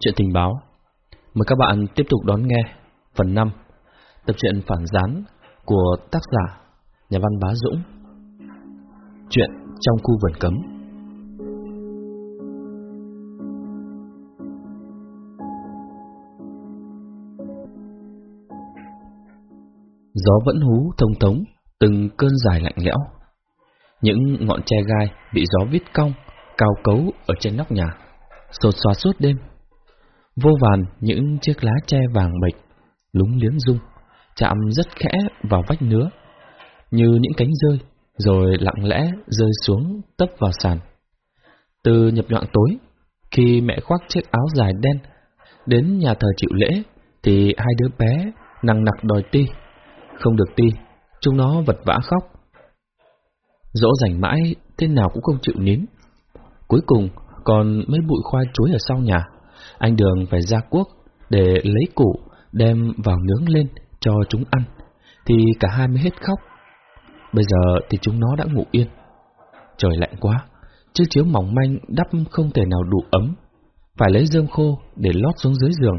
Chuyện tình báo. Mời các bạn tiếp tục đón nghe phần 5 Tập truyện phản gián của tác giả Nhà văn Bá Dũng. Chuyện trong khu vườn cấm. Gió vẫn hú thông thống Từng cơn dài lạnh lẽo. Những ngọn tre gai bị gió vít cong Cao cấu ở trên nóc nhà Sột xoa suốt đêm. Vô vàn những chiếc lá tre vàng bệch, Lúng liếng rung Chạm rất khẽ vào vách nứa Như những cánh rơi Rồi lặng lẽ rơi xuống tấp vào sàn. Từ nhập nhọn tối Khi mẹ khoác chiếc áo dài đen Đến nhà thờ chịu lễ Thì hai đứa bé nặng nặc đòi ti. Không được ti Chúng nó vật vã khóc. Dỗ dành mãi, Thế nào cũng không chịu nín. Cuối cùng, còn mấy bụi khoai chuối ở sau nhà. Anh Đường phải ra cuốc Để lấy củ, Đem vào nướng lên cho chúng ăn. Thì cả hai mới hết khóc. Bây giờ thì chúng nó đã ngủ yên. Trời lạnh quá, Chiếc chiếu mỏng manh đắp không thể nào đủ ấm. Phải lấy rơm khô để lót xuống dưới giường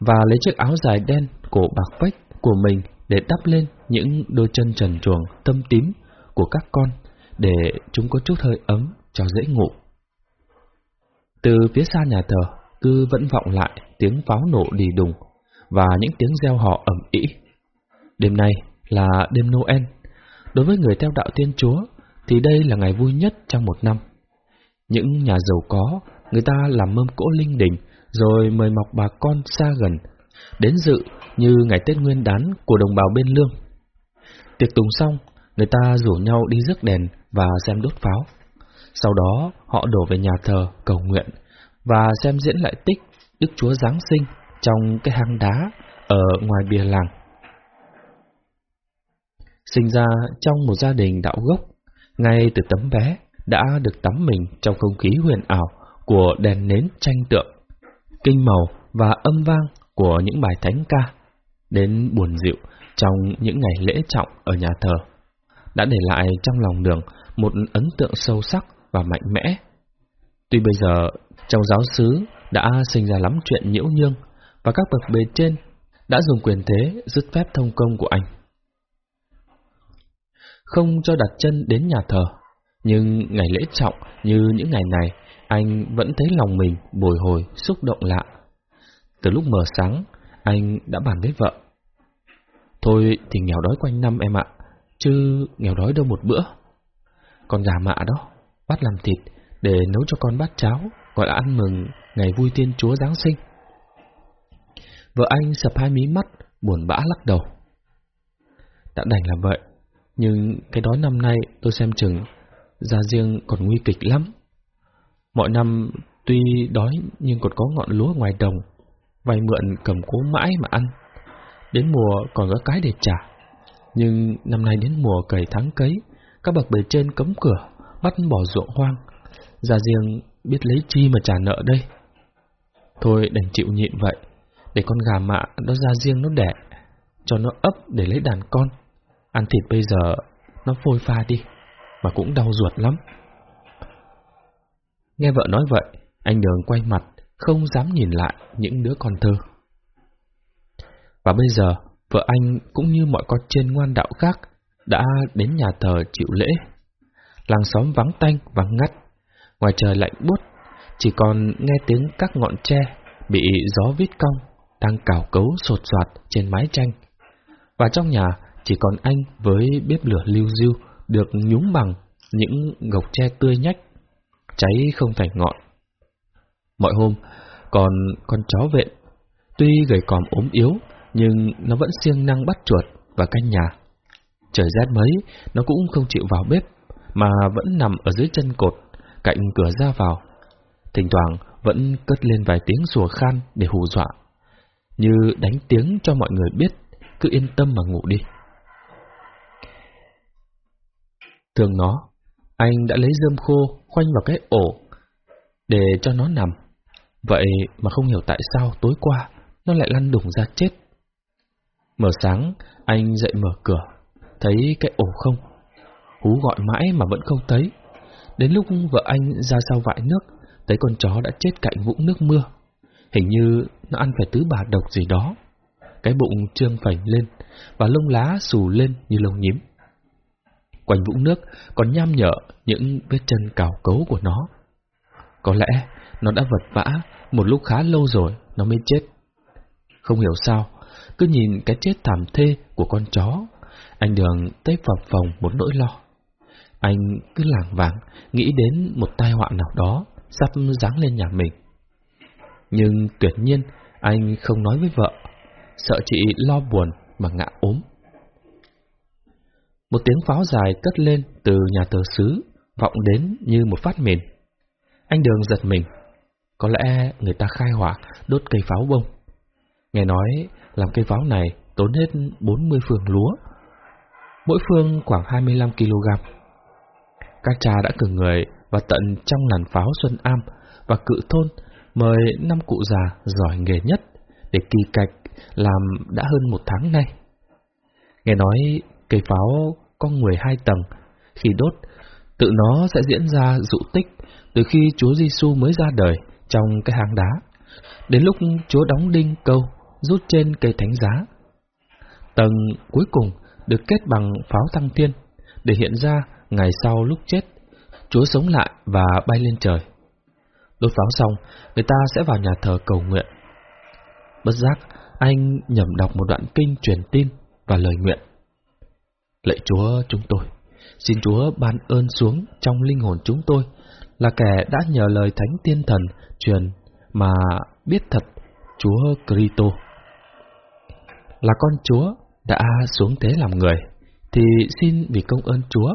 Và lấy chiếc áo dài đen cổ bạc vách của mình Để đắp lên những đôi chân trần truồng tâm tím của các con. Để chúng có chút hơi ấm cho dễ ngủ Từ phía xa nhà thờ cứ vẫn vọng lại tiếng pháo nổ đi đùng và những tiếng reo hò ầm ĩ. Đêm nay là đêm Noel. Đối với người theo đạo Thiên Chúa thì đây là ngày vui nhất trong một năm. Những nhà giàu có, người ta làm mâm cỗ linh đình rồi mời mọc bà con xa gần đến dự như ngày Tết Nguyên đán của đồng bào bên lương. Tiệc tùng xong, người ta rủ nhau đi rước đèn và xem đốt pháo. Sau đó, họ đổ về nhà thờ cầu nguyện và xem diễn lại tích Đức Chúa Giáng sinh trong cái hang đá ở ngoài bìa làng. Sinh ra trong một gia đình đạo gốc, ngay từ tấm bé đã được tắm mình trong không khí huyền ảo của đèn nến tranh tượng, kinh màu và âm vang của những bài thánh ca, đến buồn dịu trong những ngày lễ trọng ở nhà thờ, đã để lại trong lòng đường một ấn tượng sâu sắc và mạnh mẽ. Tuy bây giờ trong giáo xứ đã sinh ra lắm chuyện nhiễu nhương và các bậc bề trên đã dùng quyền thế dứt phép thông công của anh. Không cho đặt chân đến nhà thờ, nhưng ngày lễ trọng như những ngày này, anh vẫn thấy lòng mình bồi hồi, xúc động lạ. Từ lúc mờ sáng, anh đã bàn với vợ. Thôi thì nghèo đói quanh năm em ạ, chứ nghèo đói đâu một bữa. Con gà mạ đó, bắt làm thịt để nấu cho con bát cháo, gọi là ăn mừng ngày vui tiên chúa Giáng sinh. Vợ anh sập hai mí mắt, buồn bã lắc đầu. Đã đành là vậy, nhưng cái đói năm nay tôi xem chừng ra riêng còn nguy kịch lắm. Mọi năm tuy đói nhưng còn có ngọn lúa ngoài đồng, vay mượn cầm cố mãi mà ăn. Đến mùa còn có cái để trả. Nhưng năm nay đến mùa cày tháng cấy, các bậc bề trên cấm cửa, bắt bỏ ruộng hoang. Ra riêng biết lấy chi mà trả nợ đây. Thôi đành chịu nhịn vậy, để con gà mạ nó ra riêng nó đẻ, cho nó ấp để lấy đàn con. Ăn thịt bây giờ nó phôi pha đi, mà cũng đau ruột lắm. Nghe vợ nói vậy, anh Đường quay mặt, không dám nhìn lại những đứa con thơ. Và bây giờ, vợ anh cũng như mọi con trên ngoan đạo khác đã đến nhà thờ chịu lễ. Làng xóm vắng tanh, vắng ngắt, ngoài trời lạnh buốt, chỉ còn nghe tiếng các ngọn tre bị gió vít cong đang cào cấu sột soạt trên mái tranh. Và trong nhà chỉ còn anh với bếp lửa lưu diêu được nhúng bằng những gộc tre tươi nhách, cháy không thành ngọn. Mọi hôm, còn con chó vệ, tuy gầy còm ốm yếu, nhưng nó vẫn siêng năng bắt chuột và canh nhà. Trời rét mấy, nó cũng không chịu vào bếp, mà vẫn nằm ở dưới chân cột, cạnh cửa ra vào. Thỉnh thoảng vẫn cất lên vài tiếng sủa khan để hù dọa, như đánh tiếng cho mọi người biết, cứ yên tâm mà ngủ đi. Thường nó, anh đã lấy rơm khô khoanh vào cái ổ để cho nó nằm. Vậy mà không hiểu tại sao tối qua nó lại lăn đùng ra chết. Mở sáng, anh dậy mở cửa, thấy cái ổ không. Hú gọi mãi mà vẫn không thấy. Đến lúc vợ anh ra sau vại nước, thấy con chó đã chết cạnh vũng nước mưa. Hình như nó ăn phải tứ bà độc gì đó. Cái bụng trương phành lên, và lông lá xù lên như lông nhím. Quanh vũng nước còn nham nhở những vết chân cào cấu của nó. Có lẽ nó đã vật vã một lúc khá lâu rồi nó mới chết. Không hiểu sao, cứ nhìn cái chết thảm thê của con chó, anh Đường tới phập phòng một nỗi lo. Anh cứ lảng vảng nghĩ đến một tai họa nào đó sắp giáng lên nhà mình. Nhưng tuyệt nhiên anh không nói với vợ, sợ chị lo buồn mà ngã ốm. Một tiếng pháo dài cất lên từ nhà thờ xứ, vọng đến như một phát mìn. Anh Đường giật mình. Có lẽ người ta khai hỏa đốt cây pháo bông. Nghe nói làm cây pháo này tốn hết 40 phường lúa. Mỗi phương khoảng 25 kg. Các cha đã cử người và tận trong làn pháo Xuân Am và cự thôn mời năm cụ già giỏi nghề nhất để kỳ cạch làm đã hơn một tháng nay. Nghe nói cây pháo có 12 tầng, khi đốt, tự nó sẽ diễn ra dụ tích từ khi Chúa Giêsu mới ra đời trong cái hang đá, đến lúc Chúa đóng đinh câu rút trên cây thánh giá. Tầng cuối cùng được kết bằng pháo thăng thiên, để hiện ra ngày sau lúc chết, Chúa sống lại và bay lên trời. Đốt pháo xong, người ta sẽ vào nhà thờ cầu nguyện. Bất giác, anh nhẩm đọc một đoạn kinh truyền tin và lời nguyện. Lạy Chúa chúng tôi, xin Chúa ban ơn xuống trong linh hồn chúng tôi, là kẻ đã nhờ lời Thánh Tiên Thần truyền mà biết thật Chúa Kitô là con Chúa đã xuống thế làm người, thì xin vì công ơn Chúa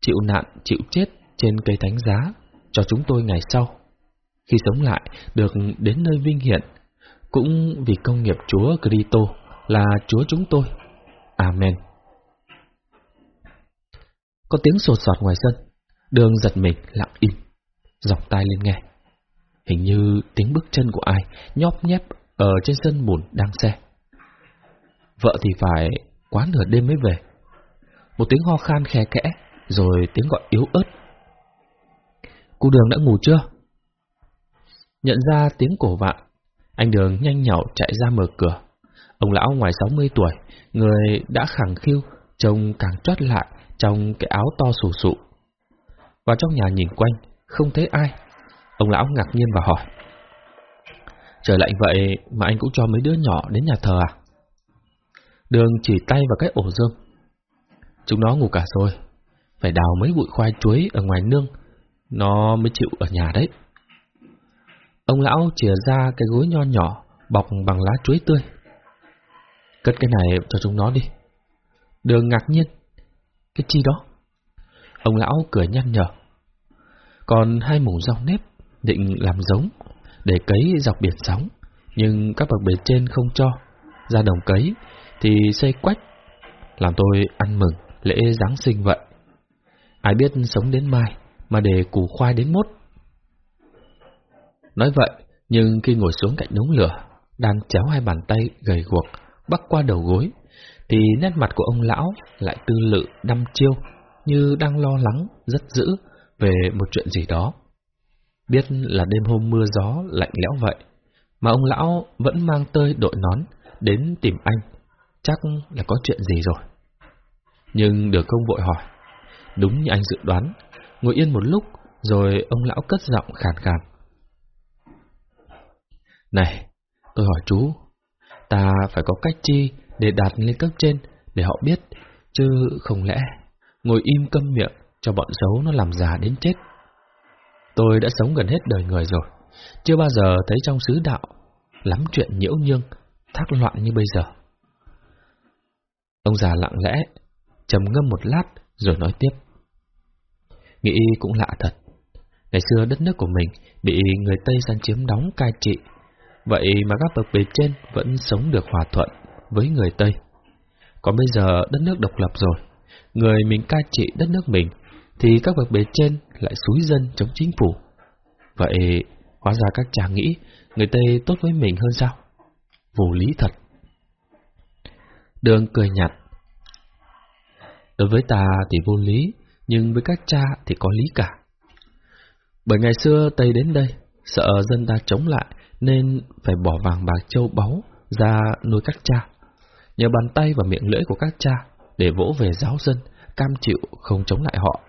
chịu nạn, chịu chết trên cây thánh giá cho chúng tôi ngày sau. Khi sống lại, được đến nơi vinh hiển, cũng vì công nghiệp Chúa Kitô là Chúa chúng tôi. Amen. Có tiếng sột soạt ngoài sân, đường giật mình lặng im, dòng tai lên nghe. Hình như tiếng bước chân của ai nhóp nhép ở trên sân bùn đang xe. Vợ thì phải quá nửa đêm mới về. Một tiếng ho khan khe kẽ, rồi tiếng gọi yếu ớt. Cô Đường đã ngủ chưa? Nhận ra tiếng cổ vạn, anh Đường nhanh nhảu chạy ra mở cửa. Ông lão ngoài 60 tuổi, người đã khẳng khiu, trông càng trót lại trong cái áo to sù sụ. Vào trong nhà nhìn quanh, không thấy ai. Ông lão ngạc nhiên và hỏi. Trời lạnh vậy mà anh cũng cho mấy đứa nhỏ đến nhà thờ à? Đường chỉ tay vào cái ổ rơm. Chúng nó ngủ cả rồi, phải đào mấy bụi khoai chuối ở ngoài nương, nó mới chịu ở nhà đấy. Ông lão chìa ra cái gối nho nhỏ, bọc bằng lá chuối tươi. Cất cái này cho chúng nó đi. Đường ngạc nhiên. Cái chi đó? Ông lão cười nhăn nhở. Còn hai mủ rau nếp định làm giống để cấy dọc biển sóng, nhưng các bậc bề trên không cho. Ra đồng cấy thì xây quách, làm tôi ăn mừng lễ Giáng sinh vậy. Ai biết sống đến mai, mà để củ khoai đến mốt. Nói vậy, nhưng khi ngồi xuống cạnh đống lửa, đang chéo hai bàn tay gầy guộc, bắc qua đầu gối, thì nét mặt của ông lão lại tư lự đăm chiêu, như đang lo lắng, rất dữ về một chuyện gì đó. Biết là đêm hôm mưa gió lạnh lẽo vậy, mà ông lão vẫn mang tơi đội nón đến tìm anh, chắc là có chuyện gì rồi. Nhưng được không vội hỏi, đúng như anh dự đoán, ngồi yên một lúc rồi ông lão cất giọng khàn khàn. Này, tôi hỏi chú, ta phải có cách chi để đạt lên cấp trên để họ biết, chứ không lẽ ngồi im câm miệng cho bọn xấu nó làm già đến chết. Tôi đã sống gần hết đời người rồi, chưa bao giờ thấy trong xứ đạo lắm chuyện nhiễu nhương, thác loạn như bây giờ. Ông già lặng lẽ, trầm ngâm một lát rồi nói tiếp. Nghĩ cũng lạ thật. Ngày xưa đất nước của mình bị người Tây sang chiếm đóng cai trị, vậy mà các bậc bề trên vẫn sống được hòa thuận với người Tây. Còn bây giờ đất nước độc lập rồi, người mình cai trị đất nước mình, thì các bậc bề trên lại xúi dân chống chính phủ. Vậy hóa ra các chàng nghĩ người Tây tốt với mình hơn sao? Vô lý thật. Đường cười nhạt. Đối với ta thì vô lý, nhưng với các cha thì có lý cả. Bởi ngày xưa Tây đến đây, sợ dân ta chống lại, nên phải bỏ vàng bạc châu báu ra nuôi các cha. Nhờ bàn tay và miệng lưỡi của các cha để vỗ về giáo dân, cam chịu không chống lại họ.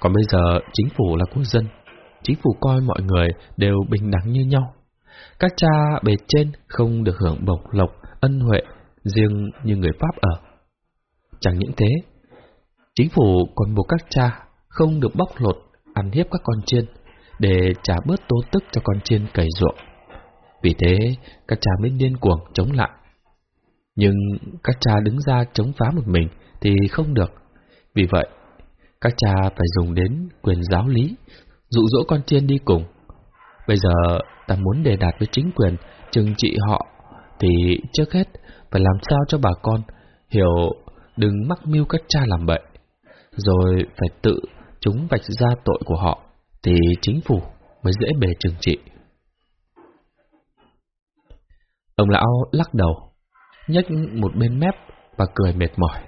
Còn bây giờ chính phủ là của dân, chính phủ coi mọi người đều bình đẳng như nhau. Các cha bề trên không được hưởng bộc lộc, ân huệ, riêng như người Pháp ở. Chẳng những thế, chính phủ còn buộc các cha không được bóc lột, ăn hiếp các con chiên, để trả bớt tố tức cho con chiên cày ruộng. Vì thế, các cha mới điên cuồng chống lại. Nhưng các cha đứng ra chống phá một mình thì không được. Vì vậy, các cha phải dùng đến quyền giáo lý, dụ dỗ con chiên đi cùng. Bây giờ ta muốn đề đạt với chính quyền trừng trị họ thì trước hết phải làm sao cho bà con hiểu đừng mắc mưu các cha làm bậy, rồi phải tự chúng vạch ra tội của họ thì chính phủ mới dễ bề trừng trị. Ông lão lắc đầu, nhếch một bên mép và cười mệt mỏi.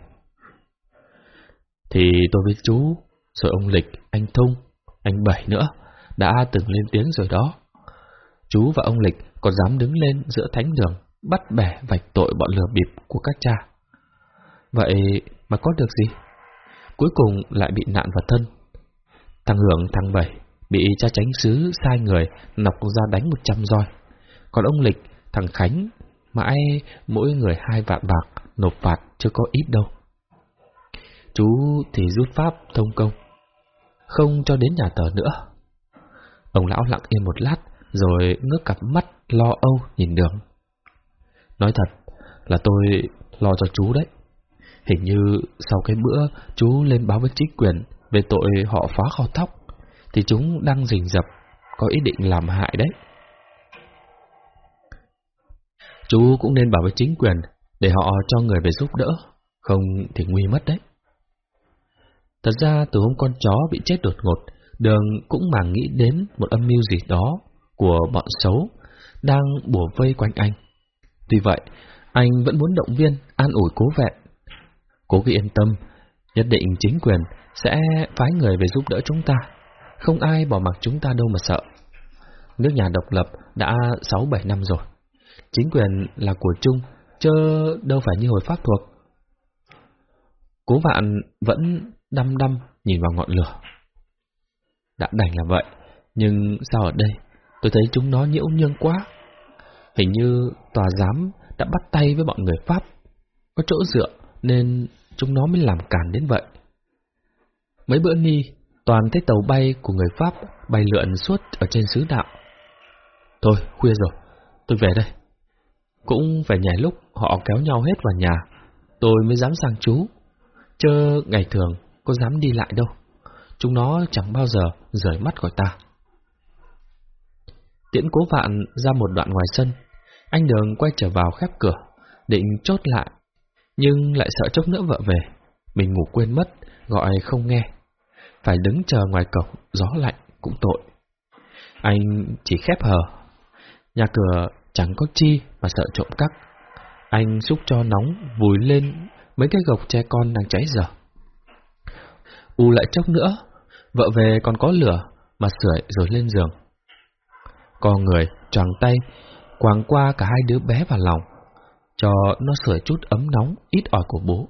Thì tôi với chú, rồi ông Lịch, anh Thung, anh Bảy nữa, đã từng lên tiếng rồi đó. Chú và ông Lịch còn dám đứng lên giữa thánh đường, bắt bẻ vạch tội bọn lừa bịp của các cha. Vậy mà có được gì? Cuối cùng lại bị nạn vào thân. Thằng Hưởng, thằng Bảy bị cha tránh xứ sai người nọc ra đánh một trăm roi. Còn ông Lịch, thằng Khánh, mãi mỗi người hai vạn bạc, nộp phạt chưa có ít đâu. Chú thì rút pháp thông công, không cho đến nhà tờ nữa. Ông lão lặng yên một lát, rồi ngước cặp mắt lo âu nhìn đường. Nói thật là tôi lo cho chú đấy. Hình như sau cái bữa chú lên báo với chính quyền về tội họ phá kho thóc, thì chúng đang rình rập, có ý định làm hại đấy. Chú cũng nên bảo với chính quyền để họ cho người về giúp đỡ, không thì nguy mất đấy. Thật ra từ hôm con chó bị chết đột ngột, đường cũng mà nghĩ đến một âm mưu gì đó của bọn xấu đang bùa vây quanh anh. Tuy vậy, anh vẫn muốn động viên, an ủi cố vẹn. Cố ghi yên tâm, nhất định chính quyền sẽ phái người về giúp đỡ chúng ta. Không ai bỏ mặc chúng ta đâu mà sợ. Nước nhà độc lập đã 6-7 năm rồi. Chính quyền là của chung, chứ đâu phải như hồi pháp thuộc. Cố vạn vẫn đăm đăm nhìn vào ngọn lửa. Đã đành là vậy, nhưng sao ở đây tôi thấy chúng nó nhiễu nhương quá. Hình như tòa giám đã bắt tay với bọn người Pháp, có chỗ dựa nên chúng nó mới làm cản đến vậy. Mấy bữa ni, toàn thấy tàu bay của người Pháp bay lượn suốt ở trên xứ đạo. Thôi, khuya rồi, tôi về đây. Cũng phải nhảy lúc họ kéo nhau hết vào nhà, tôi mới dám sang chú. Chơ ngày thường có dám đi lại đâu. Chúng nó chẳng bao giờ rời mắt khỏi ta. Tiễn cố vạn ra một đoạn ngoài sân, anh Đường quay trở vào khép cửa, định chốt lại, nhưng lại sợ chốc nữa vợ về. Mình ngủ quên mất, gọi không nghe. Phải đứng chờ ngoài cổng, gió lạnh cũng tội. Anh chỉ khép hờ. Nhà cửa chẳng có chi mà sợ trộm cắp. Anh xúc cho nóng, vùi lên mấy cái gộc tre con đang cháy dở. U lại chốc nữa, vợ về còn có lửa, mà sưởi rồi lên giường. Con người, choàng tay, quàng qua cả hai đứa bé vào lòng, cho nó sưởi chút ấm nóng ít ỏi của bố.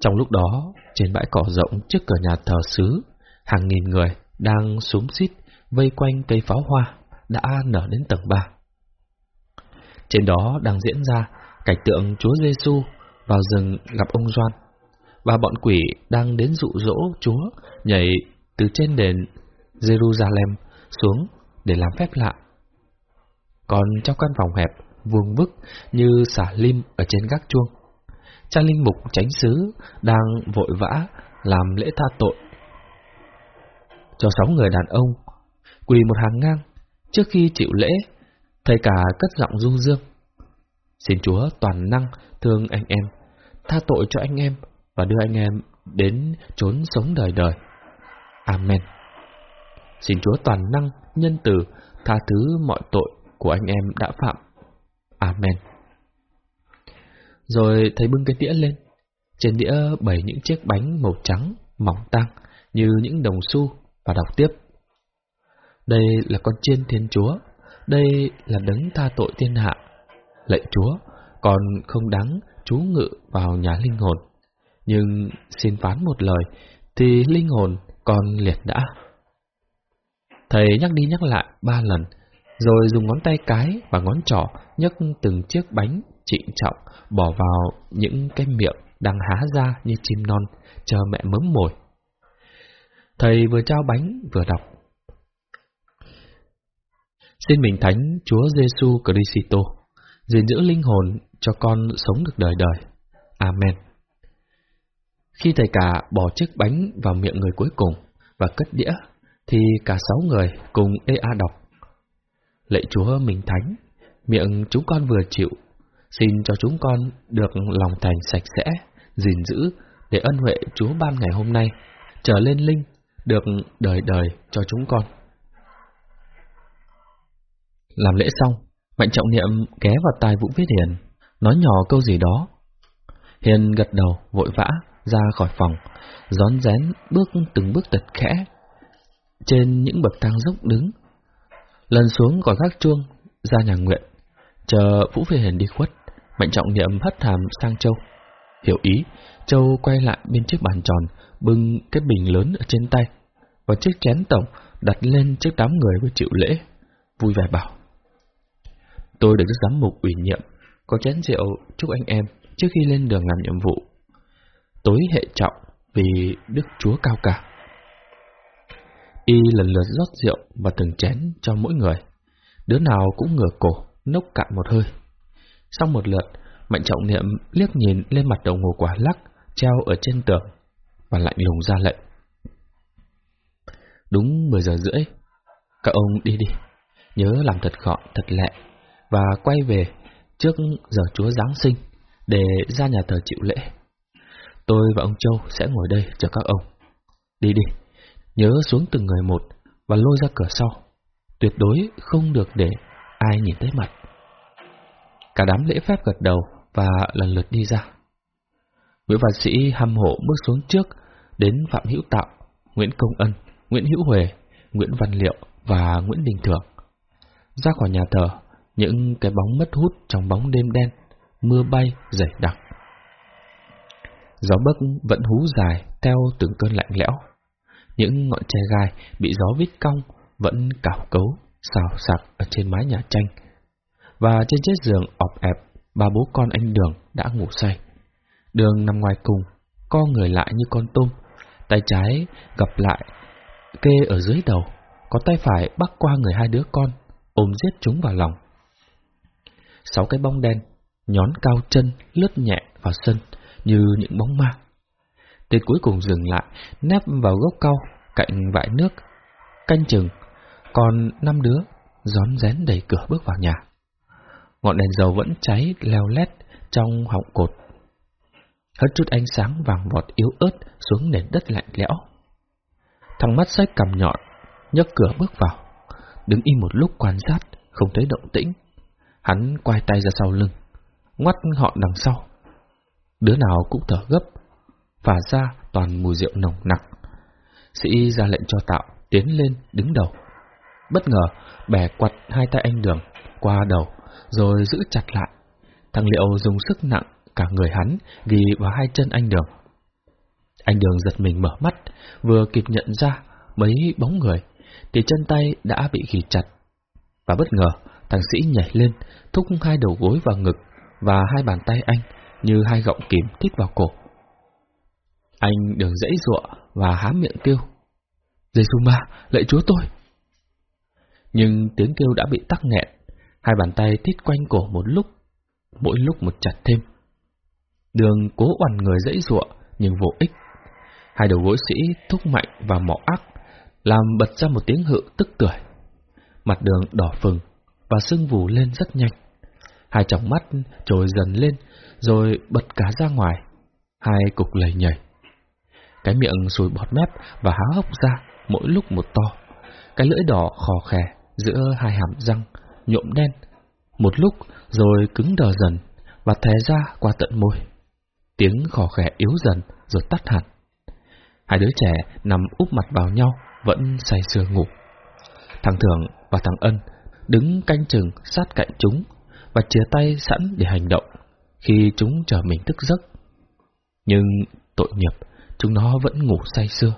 Trong lúc đó, trên bãi cỏ rộng trước cửa nhà thờ xứ, hàng nghìn người đang súng xít vây quanh cây pháo hoa đã nở đến tầng 3. Trên đó đang diễn ra cảnh tượng Chúa Giêsu vào rừng gặp ông Doan và bọn quỷ đang đến dụ dỗ Chúa nhảy từ trên đền Jerusalem xuống để làm phép lạ. Còn trong căn phòng hẹp, vuông vức như xả lim ở trên gác chuông, cha linh mục tránh xứ đang vội vã làm lễ tha tội cho sáu người đàn ông quỳ một hàng ngang trước khi chịu lễ thầy cả cất giọng du dương. Xin chúa toàn năng thương anh em tha tội cho anh em và đưa anh em đến chốn sống đời đời. Amen xin chúa toàn năng nhân từ tha thứ mọi tội của anh em đã phạm amen rồi thầy bưng cái đĩa lên Trên đĩa bày những chiếc bánh màu trắng, mỏng tang, như những đồng xu, và đọc tiếp. Đây là con chiên thiên chúa, đây là đấng tha tội thiên hạ. Lạy chúa, còn không đáng chú ngự vào nhà linh hồn. Nhưng xin phán một lời, thì linh hồn còn liệt đã. Thầy nhắc đi nhắc lại ba lần, rồi dùng ngón tay cái và ngón trỏ nhấc từng chiếc bánh trịnh trọng bỏ vào những cái miệng đang há ra như chim non, chờ mẹ mớm mồi. Thầy vừa trao bánh vừa đọc. Xin mình thánh Chúa Giêsu Christo, gìn giữ linh hồn cho con sống được đời đời. Amen. Khi thầy cả bỏ chiếc bánh vào miệng người cuối cùng và cất đĩa, thì cả sáu người cùng ê a đọc. Lạy Chúa Minh thánh, miệng chúng con vừa chịu, xin cho chúng con được lòng thành sạch sẽ, gìn giữ để ân huệ Chúa ban ngày hôm nay trở lên linh, được đời đời cho chúng con. Làm lễ xong, Mạnh Trọng Niệm ghé vào tai Vũ Viết Hiền, nói nhỏ câu gì đó. Hiền gật đầu, vội vã, ra khỏi phòng, rón rén bước từng bước tật khẽ. Trên những bậc thang dốc đứng, lần xuống còn gác chuông, ra nhà nguyện, chờ Vũ Phi Hiền đi khuất, Mạnh Trọng Niệm hất hàm sang Châu. Hiểu ý, Châu quay lại bên chiếc bàn tròn, bưng cái bình lớn ở trên tay, và chiếc chén tổng đặt lên trước đám người với chịu lễ, vui vẻ bảo. Tôi được Đức Giám Mục ủy nhiệm, có chén rượu chúc anh em trước khi lên đường làm nhiệm vụ. Tối hệ trọng vì Đức Chúa cao cả. Y lần lượt rót rượu và từng chén cho mỗi người. Đứa nào cũng ngửa cổ, nốc cạn một hơi. Xong một lượt, Mạnh Trọng Niệm liếc nhìn lên mặt đồng hồ quả lắc treo ở trên tường và lạnh lùng ra lệnh. Đúng 10 giờ rưỡi, các ông đi đi, nhớ làm thật gọn, thật lẹ và quay về trước giờ Chúa Giáng sinh để ra nhà thờ chịu lễ. Tôi và ông Châu sẽ ngồi đây chờ các ông. Đi đi, nhớ xuống từng người một và lôi ra cửa sau. Tuyệt đối không được để ai nhìn thấy mặt. Cả đám lễ phép gật đầu và lần lượt đi ra. Nguyễn Văn Sĩ hăm hộ bước xuống trước đến Phạm Hữu Tạo, Nguyễn Công Ân, Nguyễn Hữu Huệ, Nguyễn Văn Liệu và Nguyễn Đình Thượng. Ra khỏi nhà thờ, những cái bóng mất hút trong bóng đêm đen, mưa bay dày đặc. Gió bấc vẫn hú dài theo từng cơn lạnh lẽo. Những ngọn tre gai bị gió vít cong vẫn cào cấu, xào sạc ở trên mái nhà tranh. Và trên chiếc giường ọp ẹp, ba bố con anh Đường đã ngủ say. Đường nằm ngoài cùng, co người lại như con tôm, tay trái gặp lại, kê ở dưới đầu, có tay phải bắt qua người hai đứa con, ôm giết chúng vào lòng. Sáu cái bóng đen, nhón cao chân, lướt nhẹ vào sân, như những bóng ma. Tên cuối cùng dừng lại, nép vào gốc cau, cạnh vại nước, canh chừng, còn năm đứa rón rén đẩy cửa bước vào nhà. Ngọn đèn dầu vẫn cháy leo lét trong họng cột. Hất chút ánh sáng vàng vọt yếu ớt xuống nền đất lạnh lẽo. Thằng mắt sách cầm nhọn, nhấc cửa bước vào, đứng im một lúc quan sát, không thấy động tĩnh. Hắn quay tay ra sau lưng, ngoắt họ đằng sau. Đứa nào cũng thở gấp, phả ra toàn mùi rượu nồng nặc. Sĩ ra lệnh cho Tạo tiến lên đứng đầu. Bất ngờ, bẻ quặt hai tay anh Đường qua đầu, rồi giữ chặt lại. Thằng Liệu dùng sức nặng cả người hắn ghi vào hai chân anh Đường. Anh Đường giật mình mở mắt, vừa kịp nhận ra mấy bóng người, thì chân tay đã bị ghi chặt. Và bất ngờ, thằng sĩ nhảy lên, thúc hai đầu gối vào ngực và hai bàn tay anh như hai gọng kìm thích vào cổ. Anh đường dãy ruộng và há miệng kêu. Giê xu ma, lạy chúa tôi! Nhưng tiếng kêu đã bị tắc nghẹn, hai bàn tay tít quanh cổ một lúc, mỗi lúc một chặt thêm. Đường cố oằn người dãy ruộng nhưng vô ích. Hai đầu gối sĩ thúc mạnh và mỏ ác, làm bật ra một tiếng hự tức tưởi. Mặt đường đỏ phừng và sưng vù lên rất nhanh. Hai tròng mắt trồi dần lên, rồi bật cả ra ngoài. Hai cục lầy nhảy. Cái miệng sùi bọt mép và há hốc ra, mỗi lúc một to. Cái lưỡi đỏ khò khè giữa hai hàm răng, nhộm đen. Một lúc rồi cứng đờ dần và thè ra qua tận môi. tiếng khò khè yếu dần rồi tắt hẳn. Hai đứa trẻ nằm úp mặt vào nhau, vẫn say sưa ngủ. Thằng Thường và thằng Ân đứng canh chừng sát cạnh chúng và chia tay sẵn để hành động khi chúng chờ mình thức giấc. Nhưng tội nghiệp, chúng nó vẫn ngủ say sưa.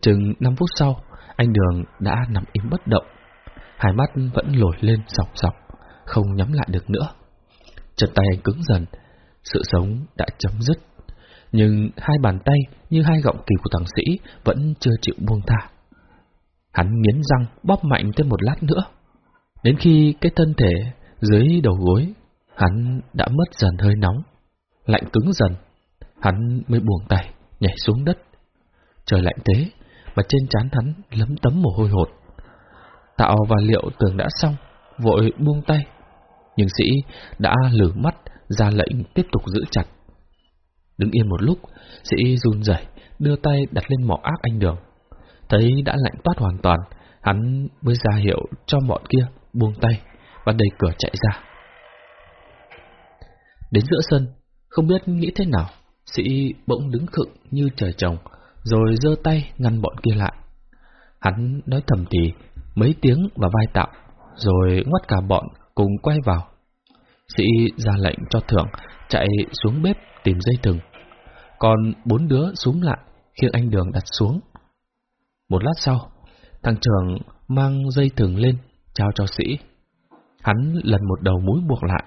Chừng 5 phút sau, anh Đường đã nằm im bất động, hai mắt vẫn lồi lên sọc sọc, không nhắm lại được nữa. Chân tay anh cứng dần, sự sống đã chấm dứt. Nhưng hai bàn tay như hai gọng kìm của thằng sĩ vẫn chưa chịu buông tha. Hắn nghiến răng bóp mạnh thêm một lát nữa. Đến khi cái thân thể dưới đầu gối, hắn đã mất dần hơi nóng, lạnh cứng dần, hắn mới buông tay, nhảy xuống đất. Trời lạnh thế, mà trên trán hắn lấm tấm mồ hôi hột. Tạo và liệu tưởng đã xong, vội buông tay, nhưng sĩ đã lử mắt ra lệnh tiếp tục giữ chặt. Đứng yên một lúc, sĩ run rẩy đưa tay đặt lên mỏ ác anh đường. Thấy đã lạnh toát hoàn toàn, hắn mới ra hiệu cho bọn kia buông tay và đẩy cửa chạy ra. Đến giữa sân, không biết nghĩ thế nào, sĩ bỗng đứng khựng như trời trồng, rồi giơ tay ngăn bọn kia lại. Hắn nói thầm thì mấy tiếng và vai tạo, rồi ngoắt cả bọn cùng quay vào. Sĩ ra lệnh cho thưởng chạy xuống bếp tìm dây thừng, còn bốn đứa xuống lại khiến anh đường đặt xuống. Một lát sau, thằng trưởng mang dây thừng lên, trao cho sĩ. Hắn lần một đầu mũi buộc lại,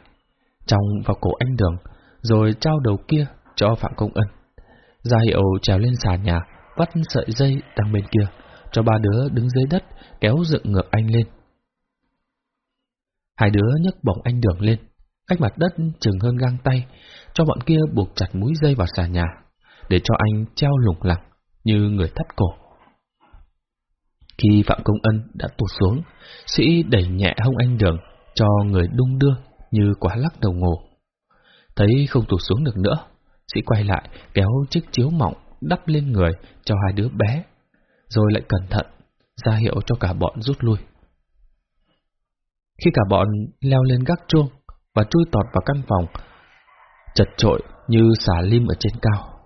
trong vào cổ anh đường, rồi trao đầu kia cho Phạm Công Ân ra hiệu trèo lên xà nhà, vắt sợi dây đang bên kia, cho ba đứa đứng dưới đất, kéo dựng ngược anh lên. Hai đứa nhấc bổng anh đường lên, cách mặt đất chừng hơn gang tay, cho bọn kia buộc chặt mũi dây vào xà nhà, để cho anh treo lủng lẳng như người thắt cổ. Khi Phạm Công Ân đã tụt xuống, sĩ đẩy nhẹ hông anh đường, cho người đung đưa như quả lắc đầu ngủ. Thấy không tụt xuống được nữa, Sĩ quay lại, kéo chiếc chiếu mỏng đắp lên người cho hai đứa bé, rồi lại cẩn thận, ra hiệu cho cả bọn rút lui. Khi cả bọn leo lên gác chuông và chui tọt vào căn phòng, chật trội như xả lim ở trên cao,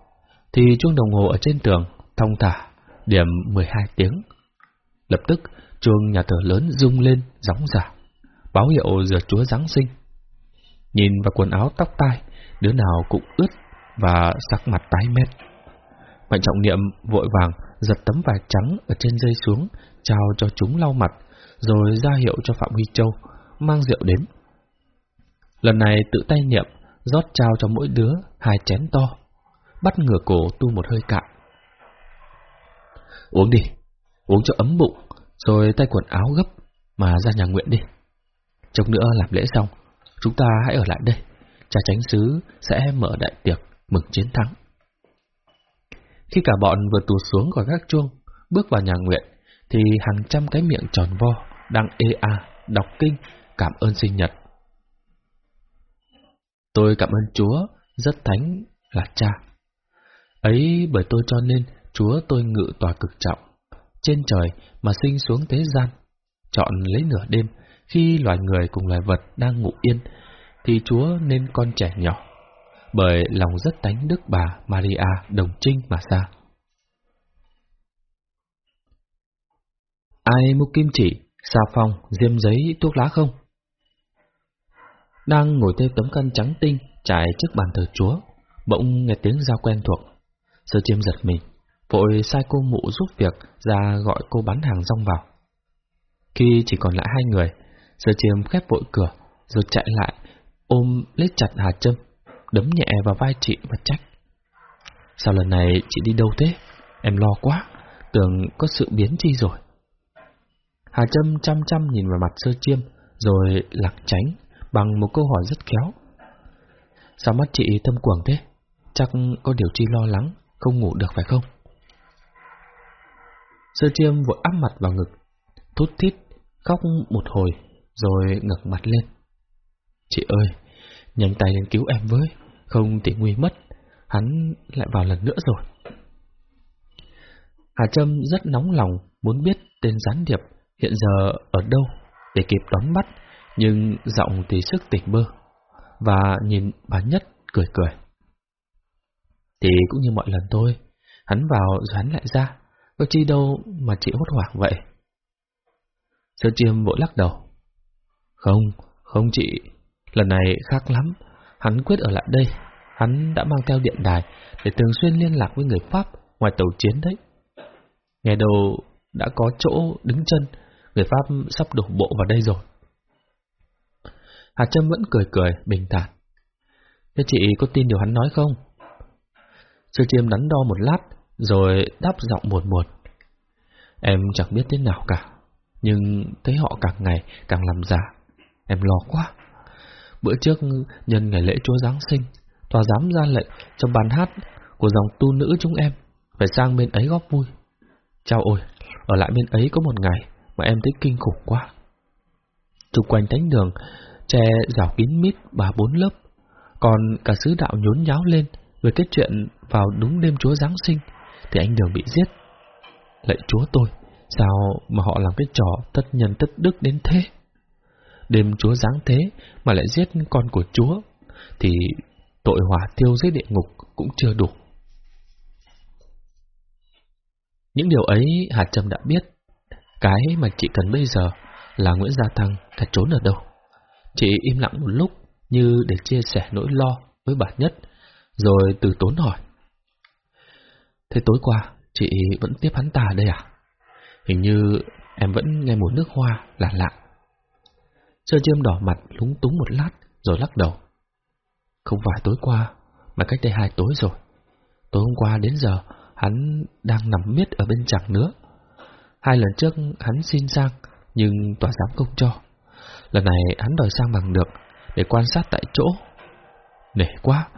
thì chuông đồng hồ ở trên tường thông thả, điểm 12 tiếng. Lập tức, chuông nhà thờ lớn rung lên, gióng giả, báo hiệu giờ chúa Giáng sinh. Nhìn vào quần áo tóc tai, đứa nào cũng ướt và sắc mặt tái mét. Mạnh trọng niệm vội vàng giật tấm vải trắng ở trên dây xuống, trao cho chúng lau mặt, rồi ra hiệu cho Phạm Huy Châu mang rượu đến. Lần này tự tay niệm, rót trao cho mỗi đứa hai chén to, bắt ngửa cổ tu một hơi cạn. Uống đi, uống cho ấm bụng, rồi tay quần áo gấp mà ra nhà nguyện đi. Chốc nữa làm lễ xong, chúng ta hãy ở lại đây, cha tránh xứ sẽ mở đại tiệc mừng chiến thắng. Khi cả bọn vừa tụt xuống khỏi gác chuông, bước vào nhà nguyện, thì hàng trăm cái miệng tròn vo đang ê a đọc kinh cảm ơn sinh nhật. Tôi cảm ơn Chúa, rất thánh là cha. Ấy bởi tôi cho nên Chúa tôi ngự tòa cực trọng, trên trời mà sinh xuống thế gian, chọn lấy nửa đêm khi loài người cùng loài vật đang ngủ yên, thì Chúa nên con trẻ nhỏ bởi lòng rất tánh đức bà Maria Đồng Trinh mà ra. Ai mua kim chỉ, xà phòng, diêm giấy, thuốc lá không? Đang ngồi theo tấm khăn trắng tinh trải trước bàn thờ chúa, bỗng nghe tiếng giao quen thuộc. Sơ chiêm giật mình, vội sai cô mụ giúp việc ra gọi cô bán hàng rong vào. Khi chỉ còn lại hai người, sơ chiêm khép vội cửa, rồi chạy lại, ôm lấy chặt Hà Trâm đấm nhẹ vào vai chị và trách. Sao lần này chị đi đâu thế? Em lo quá, tưởng có sự biến chi rồi. Hà Trâm chăm chăm nhìn vào mặt sơ chiêm, rồi lạc tránh bằng một câu hỏi rất khéo. Sao mắt chị thâm quầng thế? Chắc có điều chi lo lắng, không ngủ được phải không? Sơ chiêm vội áp mặt vào ngực, thút thít, khóc một hồi, rồi ngẩng mặt lên. Chị ơi, nhanh tay lên cứu em với. Không thì nguy mất, hắn lại vào lần nữa rồi. Hà Trâm rất nóng lòng muốn biết tên gián điệp hiện giờ ở đâu để kịp đón bắt, nhưng giọng thì sức tỉnh bơ, và nhìn bà Nhất cười cười. Thì cũng như mọi lần thôi, hắn vào rồi hắn lại ra, có chi đâu mà chị hốt hoảng vậy. Sơ chiêm vội lắc đầu. Không, không chị, lần này khác lắm, hắn quyết ở lại đây, hắn đã mang theo điện đài để thường xuyên liên lạc với người Pháp ngoài tàu chiến đấy. Nghe đầu đã có chỗ đứng chân, người Pháp sắp đổ bộ vào đây rồi. Hà Trâm vẫn cười cười, bình thản. Thế chị có tin điều hắn nói không? Sư chiêm đắn đo một lát, rồi đáp giọng buồn buồn. Em chẳng biết thế nào cả, nhưng thấy họ càng ngày càng làm giả. Em lo quá. Bữa trước nhân ngày lễ Chúa Giáng sinh, tòa giám ra lệnh trong bàn hát của dòng tu nữ chúng em phải sang bên ấy góp vui. Chào ôi, ở lại bên ấy có một ngày mà em thấy kinh khủng quá. Trung quanh thánh đường, tre rào kín mít ba bốn lớp, còn cả sứ đạo nhốn nháo lên về kết chuyện vào đúng đêm Chúa Giáng sinh thì anh Đường bị giết. Lạy Chúa tôi, sao mà họ làm cái trò tất nhân tất đức đến thế? Đêm Chúa Giáng thế mà lại giết con của Chúa thì tội hỏa tiêu dưới địa ngục cũng chưa đủ. Những điều ấy Hà Trâm đã biết. Cái mà chị cần bây giờ là Nguyễn Gia Thăng đã trốn ở đâu. Chị im lặng một lúc như để chia sẻ nỗi lo với bà Nhất, rồi từ tốn hỏi. Thế tối qua, chị vẫn tiếp hắn ta đây à? Hình như em vẫn nghe mùi nước hoa lạ lạ. Sơ chiêm đỏ mặt lúng túng một lát, rồi lắc đầu. Không phải tối qua, mà cách đây hai tối rồi. Tối hôm qua đến giờ, hắn đang nằm miết ở bên chẳng nữa. Hai lần trước hắn xin sang, nhưng tòa giám không cho. Lần này hắn đòi sang bằng được, để quan sát tại chỗ. Nể quá,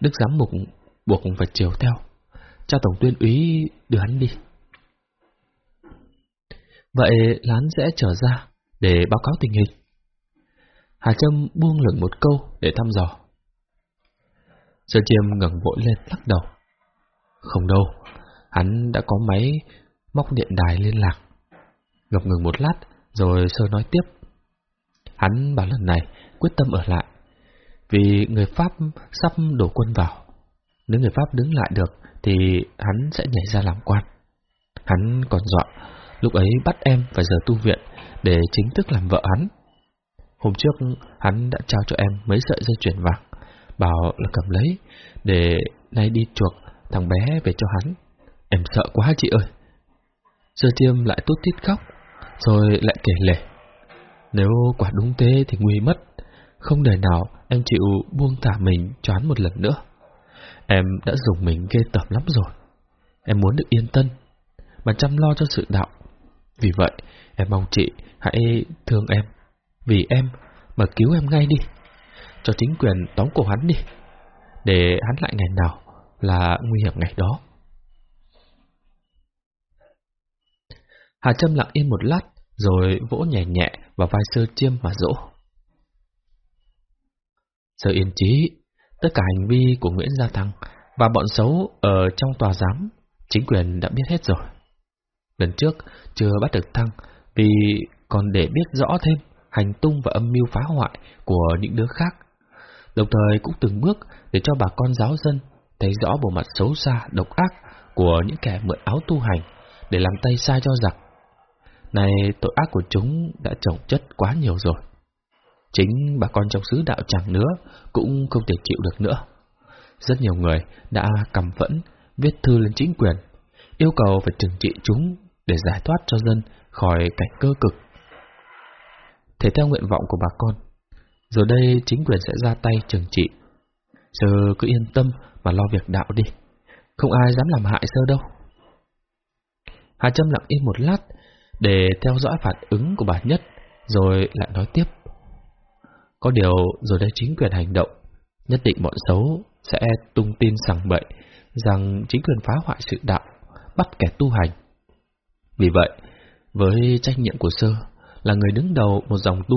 Đức Giám Mục buộc phải chiều theo. Cha Tổng tuyên úy đưa hắn đi. Vậy là hắn sẽ trở ra để báo cáo tình hình. Hà Trâm buông lửng một câu để thăm dò. Sơ Chiêm ngẩng vội lên lắc đầu. Không đâu, hắn đã có máy móc điện đài liên lạc. Ngập ngừng một lát, rồi Sơ nói tiếp. Hắn bảo lần này quyết tâm ở lại, vì người Pháp sắp đổ quân vào. Nếu người Pháp đứng lại được, thì hắn sẽ nhảy ra làm quan. Hắn còn dọa, lúc ấy bắt em phải giờ tu viện để chính thức làm vợ hắn. Hôm trước, hắn đã trao cho em mấy sợi dây chuyền vàng, bảo là cầm lấy, để nay đi chuộc thằng bé về cho hắn. Em sợ quá chị ơi. Sơ tiêm lại tốt tít khóc, rồi lại kể lể. Nếu quả đúng thế thì nguy mất, không đời nào em chịu buông thả mình cho hắn một lần nữa. Em đã dùng mình ghê tởm lắm rồi. Em muốn được yên tân, mà chăm lo cho sự đạo. Vì vậy, em mong chị hãy thương em. Vì em mà cứu em ngay đi. Cho chính quyền tóm cổ hắn đi. Để hắn lại ngày nào là nguy hiểm ngày đó. Hà Trâm lặng im một lát, rồi vỗ nhẹ nhẹ vào vai sơ chiêm mà dỗ. Sơ yên trí, tất cả hành vi của Nguyễn Gia Thăng và bọn xấu ở trong tòa giám, chính quyền đã biết hết rồi. Lần trước chưa bắt được Thăng vì còn để biết rõ thêm hành tung và âm mưu phá hoại của những đứa khác. Đồng thời cũng từng bước để cho bà con giáo dân thấy rõ bộ mặt xấu xa, độc ác của những kẻ mượn áo tu hành để làm tay sai cho giặc. Này tội ác của chúng đã trồng chất quá nhiều rồi. Chính bà con trong xứ đạo chẳng nữa cũng không thể chịu được nữa. Rất nhiều người đã cầm phẫn, viết thư lên chính quyền, yêu cầu phải trừng trị chúng để giải thoát cho dân khỏi cảnh cơ cực. Thể theo nguyện vọng của bà con, giờ đây chính quyền sẽ ra tay trừng trị. Sơ cứ yên tâm mà lo việc đạo đi, không ai dám làm hại sơ đâu. Hà Trâm lặng im một lát để theo dõi phản ứng của bà Nhất, rồi lại nói tiếp. Có điều rồi đây chính quyền hành động, nhất định bọn xấu sẽ tung tin rằng bậy rằng chính quyền phá hoại sự đạo, bắt kẻ tu hành. Vì vậy, với trách nhiệm của Sơ là người đứng đầu một dòng tu,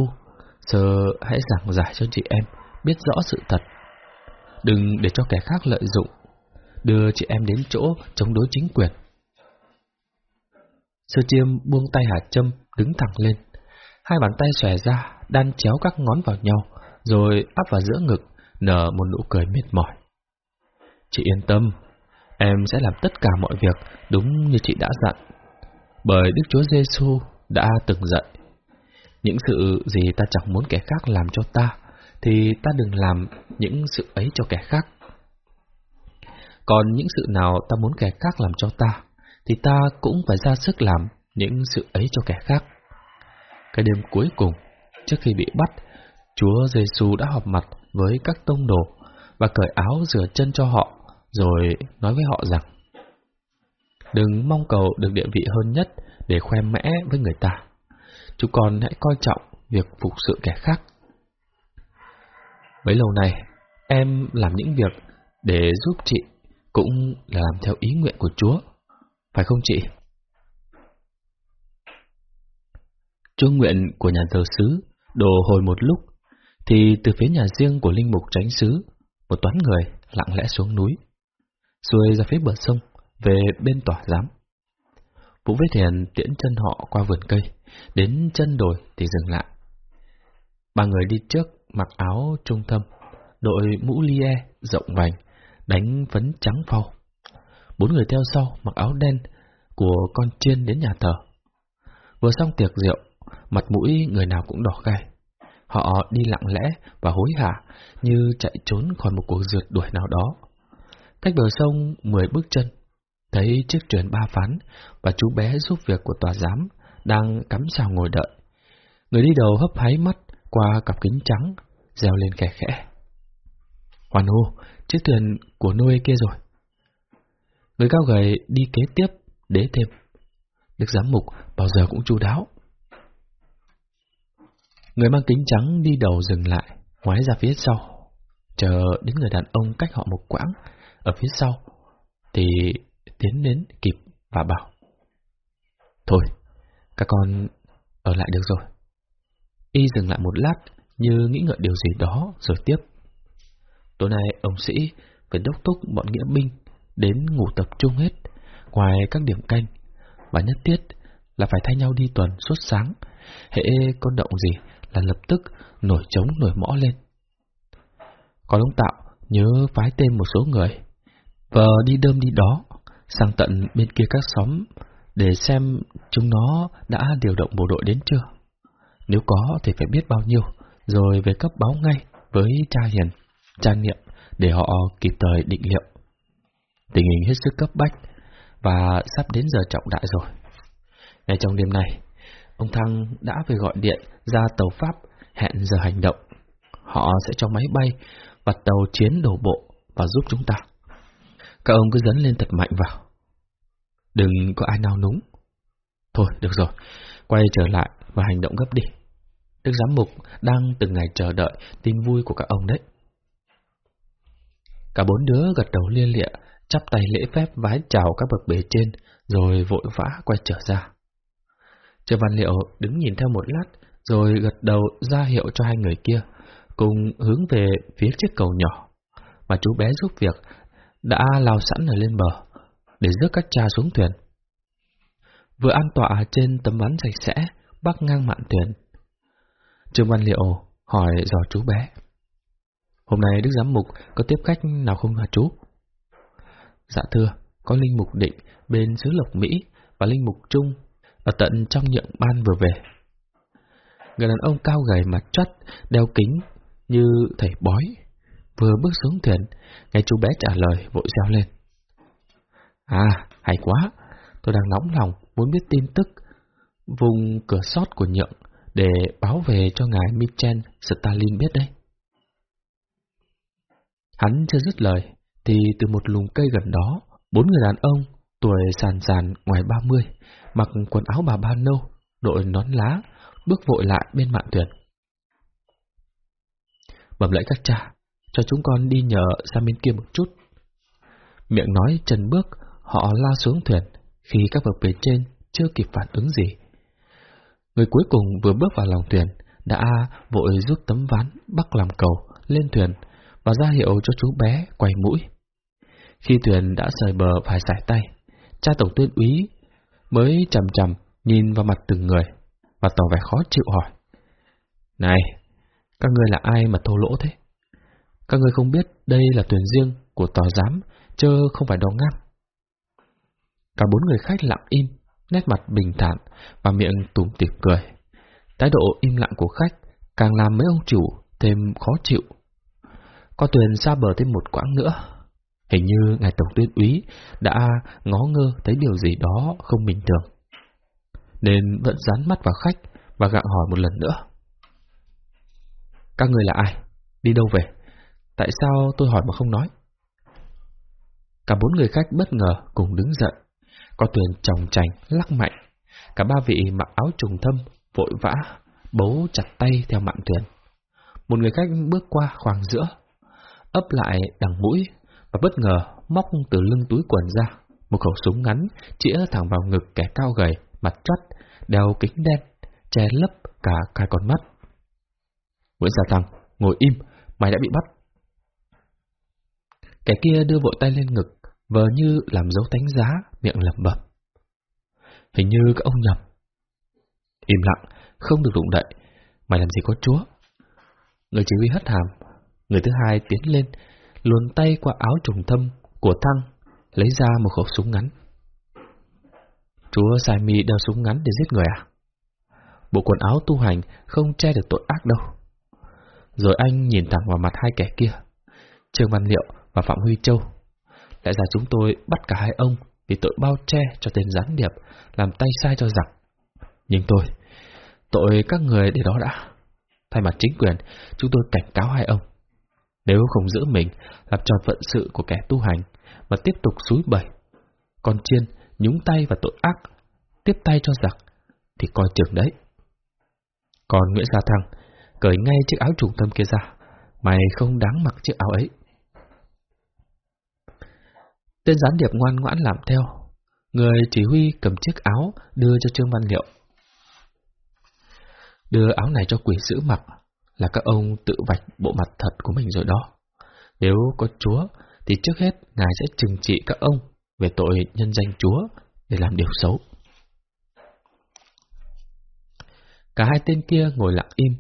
Sơ hãy giảng giải cho chị em biết rõ sự thật. Đừng để cho kẻ khác lợi dụng, đưa chị em đến chỗ chống đối chính quyền. Sơ chiêm buông tay Hà Trâm, đứng thẳng lên. Hai bàn tay xòe ra, đan chéo các ngón vào nhau, rồi áp vào giữa ngực, nở một nụ cười mệt mỏi. Chị yên tâm, em sẽ làm tất cả mọi việc đúng như chị đã dặn. Bởi Đức Chúa Giêsu đã từng dạy, những sự gì ta chẳng muốn kẻ khác làm cho ta, thì ta đừng làm những sự ấy cho kẻ khác. Còn những sự nào ta muốn kẻ khác làm cho ta, thì ta cũng phải ra sức làm những sự ấy cho kẻ khác. Cái đêm cuối cùng, trước khi bị bắt, Chúa Giêsu đã họp mặt với các tông đồ và cởi áo rửa chân cho họ, rồi nói với họ rằng Đừng mong cầu được địa vị hơn nhất để khoe mẽ với người ta. Chúng con hãy coi trọng việc phục sự kẻ khác. Mấy lâu nay, em làm những việc để giúp chị cũng là làm theo ý nguyện của Chúa. Phải không chị? Chúa nguyện của nhà thờ xứ đồ hồi một lúc, thì từ phía nhà riêng của linh mục tránh xứ, một toán người lặng lẽ xuống núi, xuôi ra phía bờ sông, về bên tòa giám. Vũ với Thiền tiễn chân họ qua vườn cây, đến chân đồi thì dừng lại. Ba người đi trước mặc áo trung thâm, đội mũ lie rộng vành, đánh phấn trắng phau. Bốn người theo sau mặc áo đen của con chiên đến nhà thờ. Vừa xong tiệc rượu, mặt mũi người nào cũng đỏ gai. Họ đi lặng lẽ và hối hả như chạy trốn khỏi một cuộc rượt đuổi nào đó. Cách bờ sông mười bước chân, thấy chiếc truyền ba phán và chú bé giúp việc của tòa giám đang cắm sào ngồi đợi. Người đi đầu hấp háy mắt qua cặp kính trắng, reo lên khẽ khẽ. Hoàn hô, chiếc thuyền của Noe kia rồi. Người cao gầy đi kế tiếp, đế thêm. Đức giám mục bao giờ cũng chu đáo. Người mang kính trắng đi đầu dừng lại, ngoái ra phía sau, chờ đến người đàn ông cách họ một quãng, ở phía sau, thì tiến đến kịp và bảo. Thôi, các con ở lại được rồi. Y dừng lại một lát, như nghĩ ngợi điều gì đó, rồi tiếp. Tối nay ông sĩ phải đốc thúc bọn nghĩa binh đến ngủ tập trung hết, ngoài các điểm canh, và nhất thiết là phải thay nhau đi tuần suốt sáng, hệ con động gì là lập tức nổi trống nổi mõ lên. có ông Tạo nhớ phái tên một số người, vờ đi đơm đi đó, sang tận bên kia các xóm để xem chúng nó đã điều động bộ đội đến chưa. Nếu có thì phải biết bao nhiêu, rồi về cấp báo ngay với cha hiền, cha niệm để họ kịp thời định liệu. Tình hình hết sức cấp bách và sắp đến giờ trọng đại rồi. Ngay trong đêm này, ông Thăng đã về gọi điện ra tàu Pháp hẹn giờ hành động. Họ sẽ cho máy bay và tàu chiến đổ bộ và giúp chúng ta. Các ông cứ dấn lên thật mạnh vào. Đừng có ai nào núng. Thôi, được rồi, quay trở lại và hành động gấp đi. Đức giám mục đang từng ngày chờ đợi tin vui của các ông đấy. Cả bốn đứa gật đầu liên lịa, chắp tay lễ phép vái chào các bậc bề trên, rồi vội vã quay trở ra. Trợ Văn Liệu đứng nhìn theo một lát, rồi gật đầu ra hiệu cho hai người kia, cùng hướng về phía chiếc cầu nhỏ, mà chú bé giúp việc đã lao sẵn ở lên bờ, để rước các cha xuống thuyền. Vừa an tọa trên tấm ván sạch sẽ, bắc ngang mạn thuyền. Trương Văn Liệu hỏi dò chú bé. Hôm nay Đức Giám Mục có tiếp khách nào không hả chú? Dạ thưa, có Linh Mục Định bên xứ Lộc Mỹ và Linh Mục Trung ở tận trong nhượng ban vừa về. Người đàn ông cao gầy mặt chất, đeo kính như thầy bói. Vừa bước xuống thuyền, nghe chú bé trả lời vội reo lên. À, hay quá, tôi đang nóng lòng muốn biết tin tức vùng cửa sót của nhượng để báo về cho ngài Michel Stalin biết đấy. Hắn chưa dứt lời, thì từ một lùm cây gần đó, bốn người đàn ông, tuổi sàn sàn ngoài ba mươi, mặc quần áo bà ba nâu, đội nón lá, bước vội lại bên mạn thuyền. Bẩm lại các cha, cho chúng con đi nhờ sang bên kia một chút. Miệng nói trần bước, họ la xuống thuyền, khi các bậc bề trên chưa kịp phản ứng gì. Người cuối cùng vừa bước vào lòng thuyền, đã vội rút tấm ván bắc làm cầu lên thuyền và ra hiệu cho chú bé quay mũi. Khi thuyền đã rời bờ phải giải tay, cha tổng tuyên úy mới chầm chầm nhìn vào mặt từng người và tỏ vẻ khó chịu hỏi. Này, các ngươi là ai mà thô lỗ thế? Các người không biết đây là thuyền riêng của tòa giám, chớ không phải đò ngang. Cả bốn người khách lặng im, nét mặt bình thản và miệng tủm tỉm cười. Thái độ im lặng của khách càng làm mấy ông chủ thêm khó chịu. Có thuyền xa bờ thêm một quãng nữa. Hình như ngài tổng tuyên úy đã ngó ngơ thấy điều gì đó không bình thường. Nên vẫn dán mắt vào khách và gặng hỏi một lần nữa. Các người là ai? Đi đâu về? Tại sao tôi hỏi mà không nói? Cả bốn người khách bất ngờ cùng đứng dậy. Có tuyền chồng chành lắc mạnh. Cả ba vị mặc áo trùng thâm, vội vã, bấu chặt tay theo mạn thuyền. Một người khách bước qua khoảng giữa, ấp lại đằng mũi và bất ngờ móc từ lưng túi quần ra một khẩu súng ngắn chĩa thẳng vào ngực kẻ cao gầy, mặt chắt, đeo kính đen, che lấp cả hai con mắt. Nguyễn Gia Thăng, ngồi im, mày đã bị bắt. Kẻ kia đưa vội tay lên ngực, vờ như làm dấu đánh giá, miệng lẩm bẩm. Hình như các ông nhầm. Im lặng, không được đụng đậy, mày làm gì có chúa. Người chỉ huy hất hàm, người thứ hai tiến lên, luồn tay qua áo trùng thâm của Thăng, lấy ra một khẩu súng ngắn. Chúa Sai Mi đeo súng ngắn để giết người à? Bộ quần áo tu hành không che được tội ác đâu. Rồi anh nhìn thẳng vào mặt hai kẻ kia, Trương Văn Liệu và Phạm Huy Châu. Lẽ ra chúng tôi bắt cả hai ông vì tội bao che cho tên gián điệp, làm tay sai cho giặc. Nhưng tôi, tội các người để đó đã. Thay mặt chính quyền, chúng tôi cảnh cáo hai ông. Nếu không giữ mình, làm tròn phận sự của kẻ tu hành, mà tiếp tục xúi bẩy, con chiên nhúng tay vào tội ác, tiếp tay cho giặc, thì coi chừng đấy. Còn Nguyễn Gia Thăng, cởi ngay chiếc áo trùng tâm kia ra, mày không đáng mặc chiếc áo ấy. Tên gián điệp ngoan ngoãn làm theo, người chỉ huy cầm chiếc áo đưa cho Trương Văn Liệu. Đưa áo này cho quỷ sữ mặc, là các ông tự vạch bộ mặt thật của mình rồi đó. Nếu có Chúa, thì trước hết Ngài sẽ trừng trị các ông về tội nhân danh Chúa để làm điều xấu. Cả hai tên kia ngồi lặng im,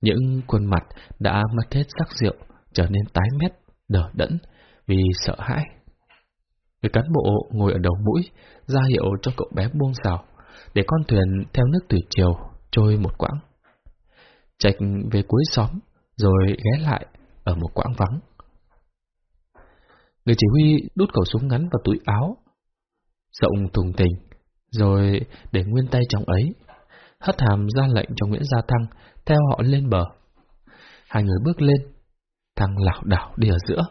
những khuôn mặt đã mất hết sắc rượu, trở nên tái mét, đờ đẫn vì sợ hãi. Người cán bộ ngồi ở đầu mũi, ra hiệu cho cậu bé buông rào, để con thuyền theo nước thủy chiều trôi một quãng. Chạy về cuối xóm, rồi ghé lại ở một quãng vắng. Người chỉ huy đút khẩu súng ngắn vào túi áo, rộng thùng tình, rồi để nguyên tay trong ấy, hất hàm ra lệnh cho Nguyễn Gia Thăng theo họ lên bờ. Hai người bước lên, Thăng lảo đảo đi ở giữa.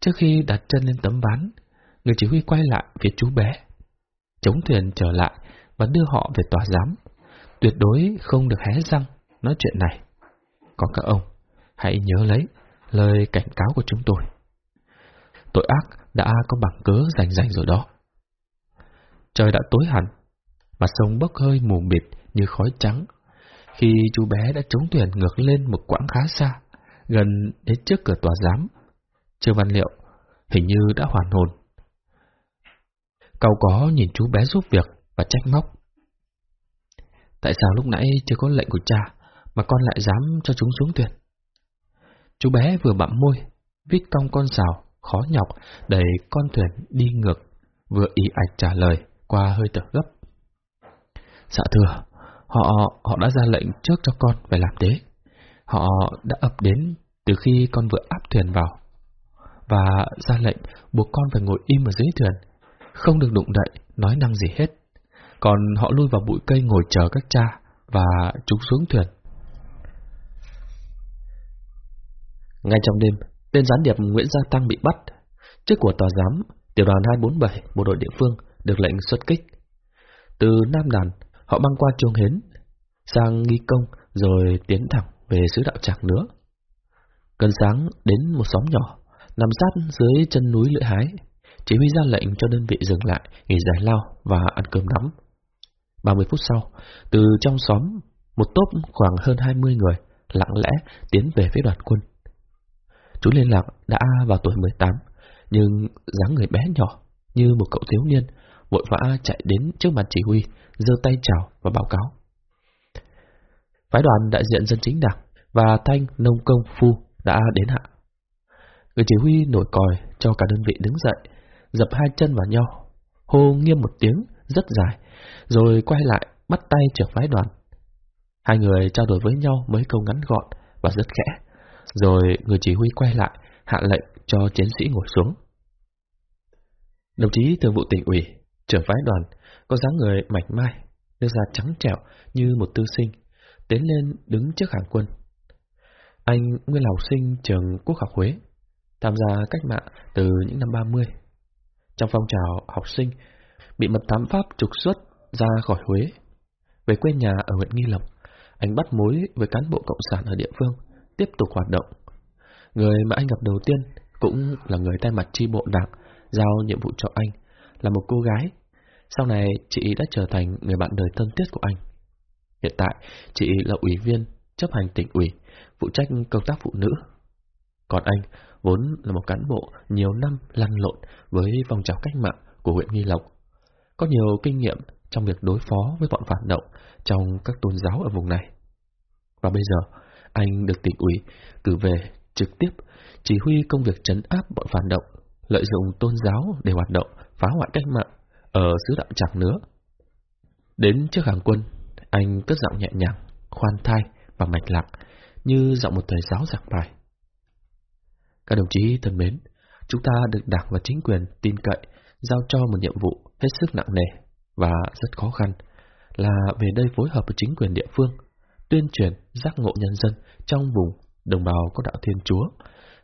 Trước khi đặt chân lên tấm ván, người chỉ huy quay lại phía chú bé, chống thuyền trở lại và đưa họ về tòa giám. Tuyệt đối không được hé răng nói chuyện này. Còn các ông, hãy nhớ lấy lời cảnh cáo của chúng tôi. Tội ác đã có bằng cớ rành rành rồi đó. Trời đã tối hẳn, mặt sông bốc hơi mù mịt như khói trắng. Khi chú bé đã trống thuyền ngược lên một quãng khá xa, gần đến trước cửa tòa giám, Trương Văn Liệu hình như đã hoàn hồn. Cậu có nhìn chú bé giúp việc và trách móc. Tại sao lúc nãy chưa có lệnh của cha mà con lại dám cho chúng xuống thuyền? Chú bé vừa bặm môi, viết cong con rào, khó nhọc, đẩy con thuyền đi ngược, vừa ý ạch trả lời qua hơi thở gấp. Dạ thưa, họ họ đã ra lệnh trước cho con phải làm thế. Họ đã ập đến từ khi con vừa áp thuyền vào, và ra lệnh buộc con phải ngồi im ở dưới thuyền, không được đụng đậy, nói năng gì hết. Còn họ lui vào bụi cây ngồi chờ các cha và chúng xuống thuyền. Ngay trong đêm, tên gián điệp Nguyễn Gia Tăng bị bắt. Trước của tòa giám, tiểu đoàn 247, bộ đội địa phương, được lệnh xuất kích. Từ Nam Đàn, họ băng qua Chuông Hến, sang Nghi Công, rồi tiến thẳng về xứ đạo Trạc nữa. Gần sáng đến một xóm nhỏ, nằm sát dưới chân núi Lưỡi Hái, chỉ huy ra lệnh cho đơn vị dừng lại, nghỉ giải lao và ăn cơm nắm. 30 phút sau, từ trong xóm, một tốp khoảng hơn 20 người lặng lẽ tiến về phía đoàn quân. Chú Liên Lạc đã vào tuổi 18, nhưng dáng người bé nhỏ như một cậu thiếu niên, vội vã chạy đến trước mặt chỉ huy, giơ tay chào và báo cáo. Phái đoàn đại diện dân chính đảng và thanh nông công phu đã đến hạ. Người chỉ huy nổi còi cho cả đơn vị đứng dậy, dập hai chân vào nhau, hô nghiêm một tiếng rất dài, rồi quay lại bắt tay trưởng phái đoàn. Hai người trao đổi với nhau mấy câu ngắn gọn và rất khẽ, rồi người chỉ huy quay lại hạ lệnh cho chiến sĩ ngồi xuống. Đồng chí thường vụ tỉnh ủy, trưởng phái đoàn, có dáng người mảnh mai, nước da trắng trẻo như một tư sinh, tiến lên đứng trước hàng quân. Anh nguyên là học sinh trường Quốc học Huế, tham gia cách mạng từ những năm 30. Trong phong trào học sinh, bị mật thám Pháp trục xuất ra khỏi Huế. Về quê nhà ở huyện Nghi Lộc, anh bắt mối với cán bộ cộng sản ở địa phương, tiếp tục hoạt động. Người mà anh gặp đầu tiên cũng là người tay mặt tri bộ đảng giao nhiệm vụ cho anh, là một cô gái. Sau này, chị đã trở thành người bạn đời thân thiết của anh. Hiện tại, chị là ủy viên chấp hành tỉnh ủy, phụ trách công tác phụ nữ. Còn anh, vốn là một cán bộ nhiều năm lăn lộn với phong trào cách mạng của huyện Nghi Lộc. Có nhiều kinh nghiệm trong việc đối phó với bọn phản động trong các tôn giáo ở vùng này. Và bây giờ, anh được tỉnh ủy cử về trực tiếp chỉ huy công việc trấn áp bọn phản động, lợi dụng tôn giáo để hoạt động phá hoại cách mạng ở xứ đạo chẳng nữa. Đến trước hàng quân, anh cất giọng nhẹ nhàng, khoan thai và mạch lạc, như giọng một thầy giáo giảng bài. Các đồng chí thân mến, chúng ta được đảng và chính quyền tin cậy, giao cho một nhiệm vụ hết sức nặng nề và rất khó khăn, là về đây phối hợp với chính quyền địa phương, tuyên truyền giác ngộ nhân dân trong vùng đồng bào có đạo Thiên Chúa,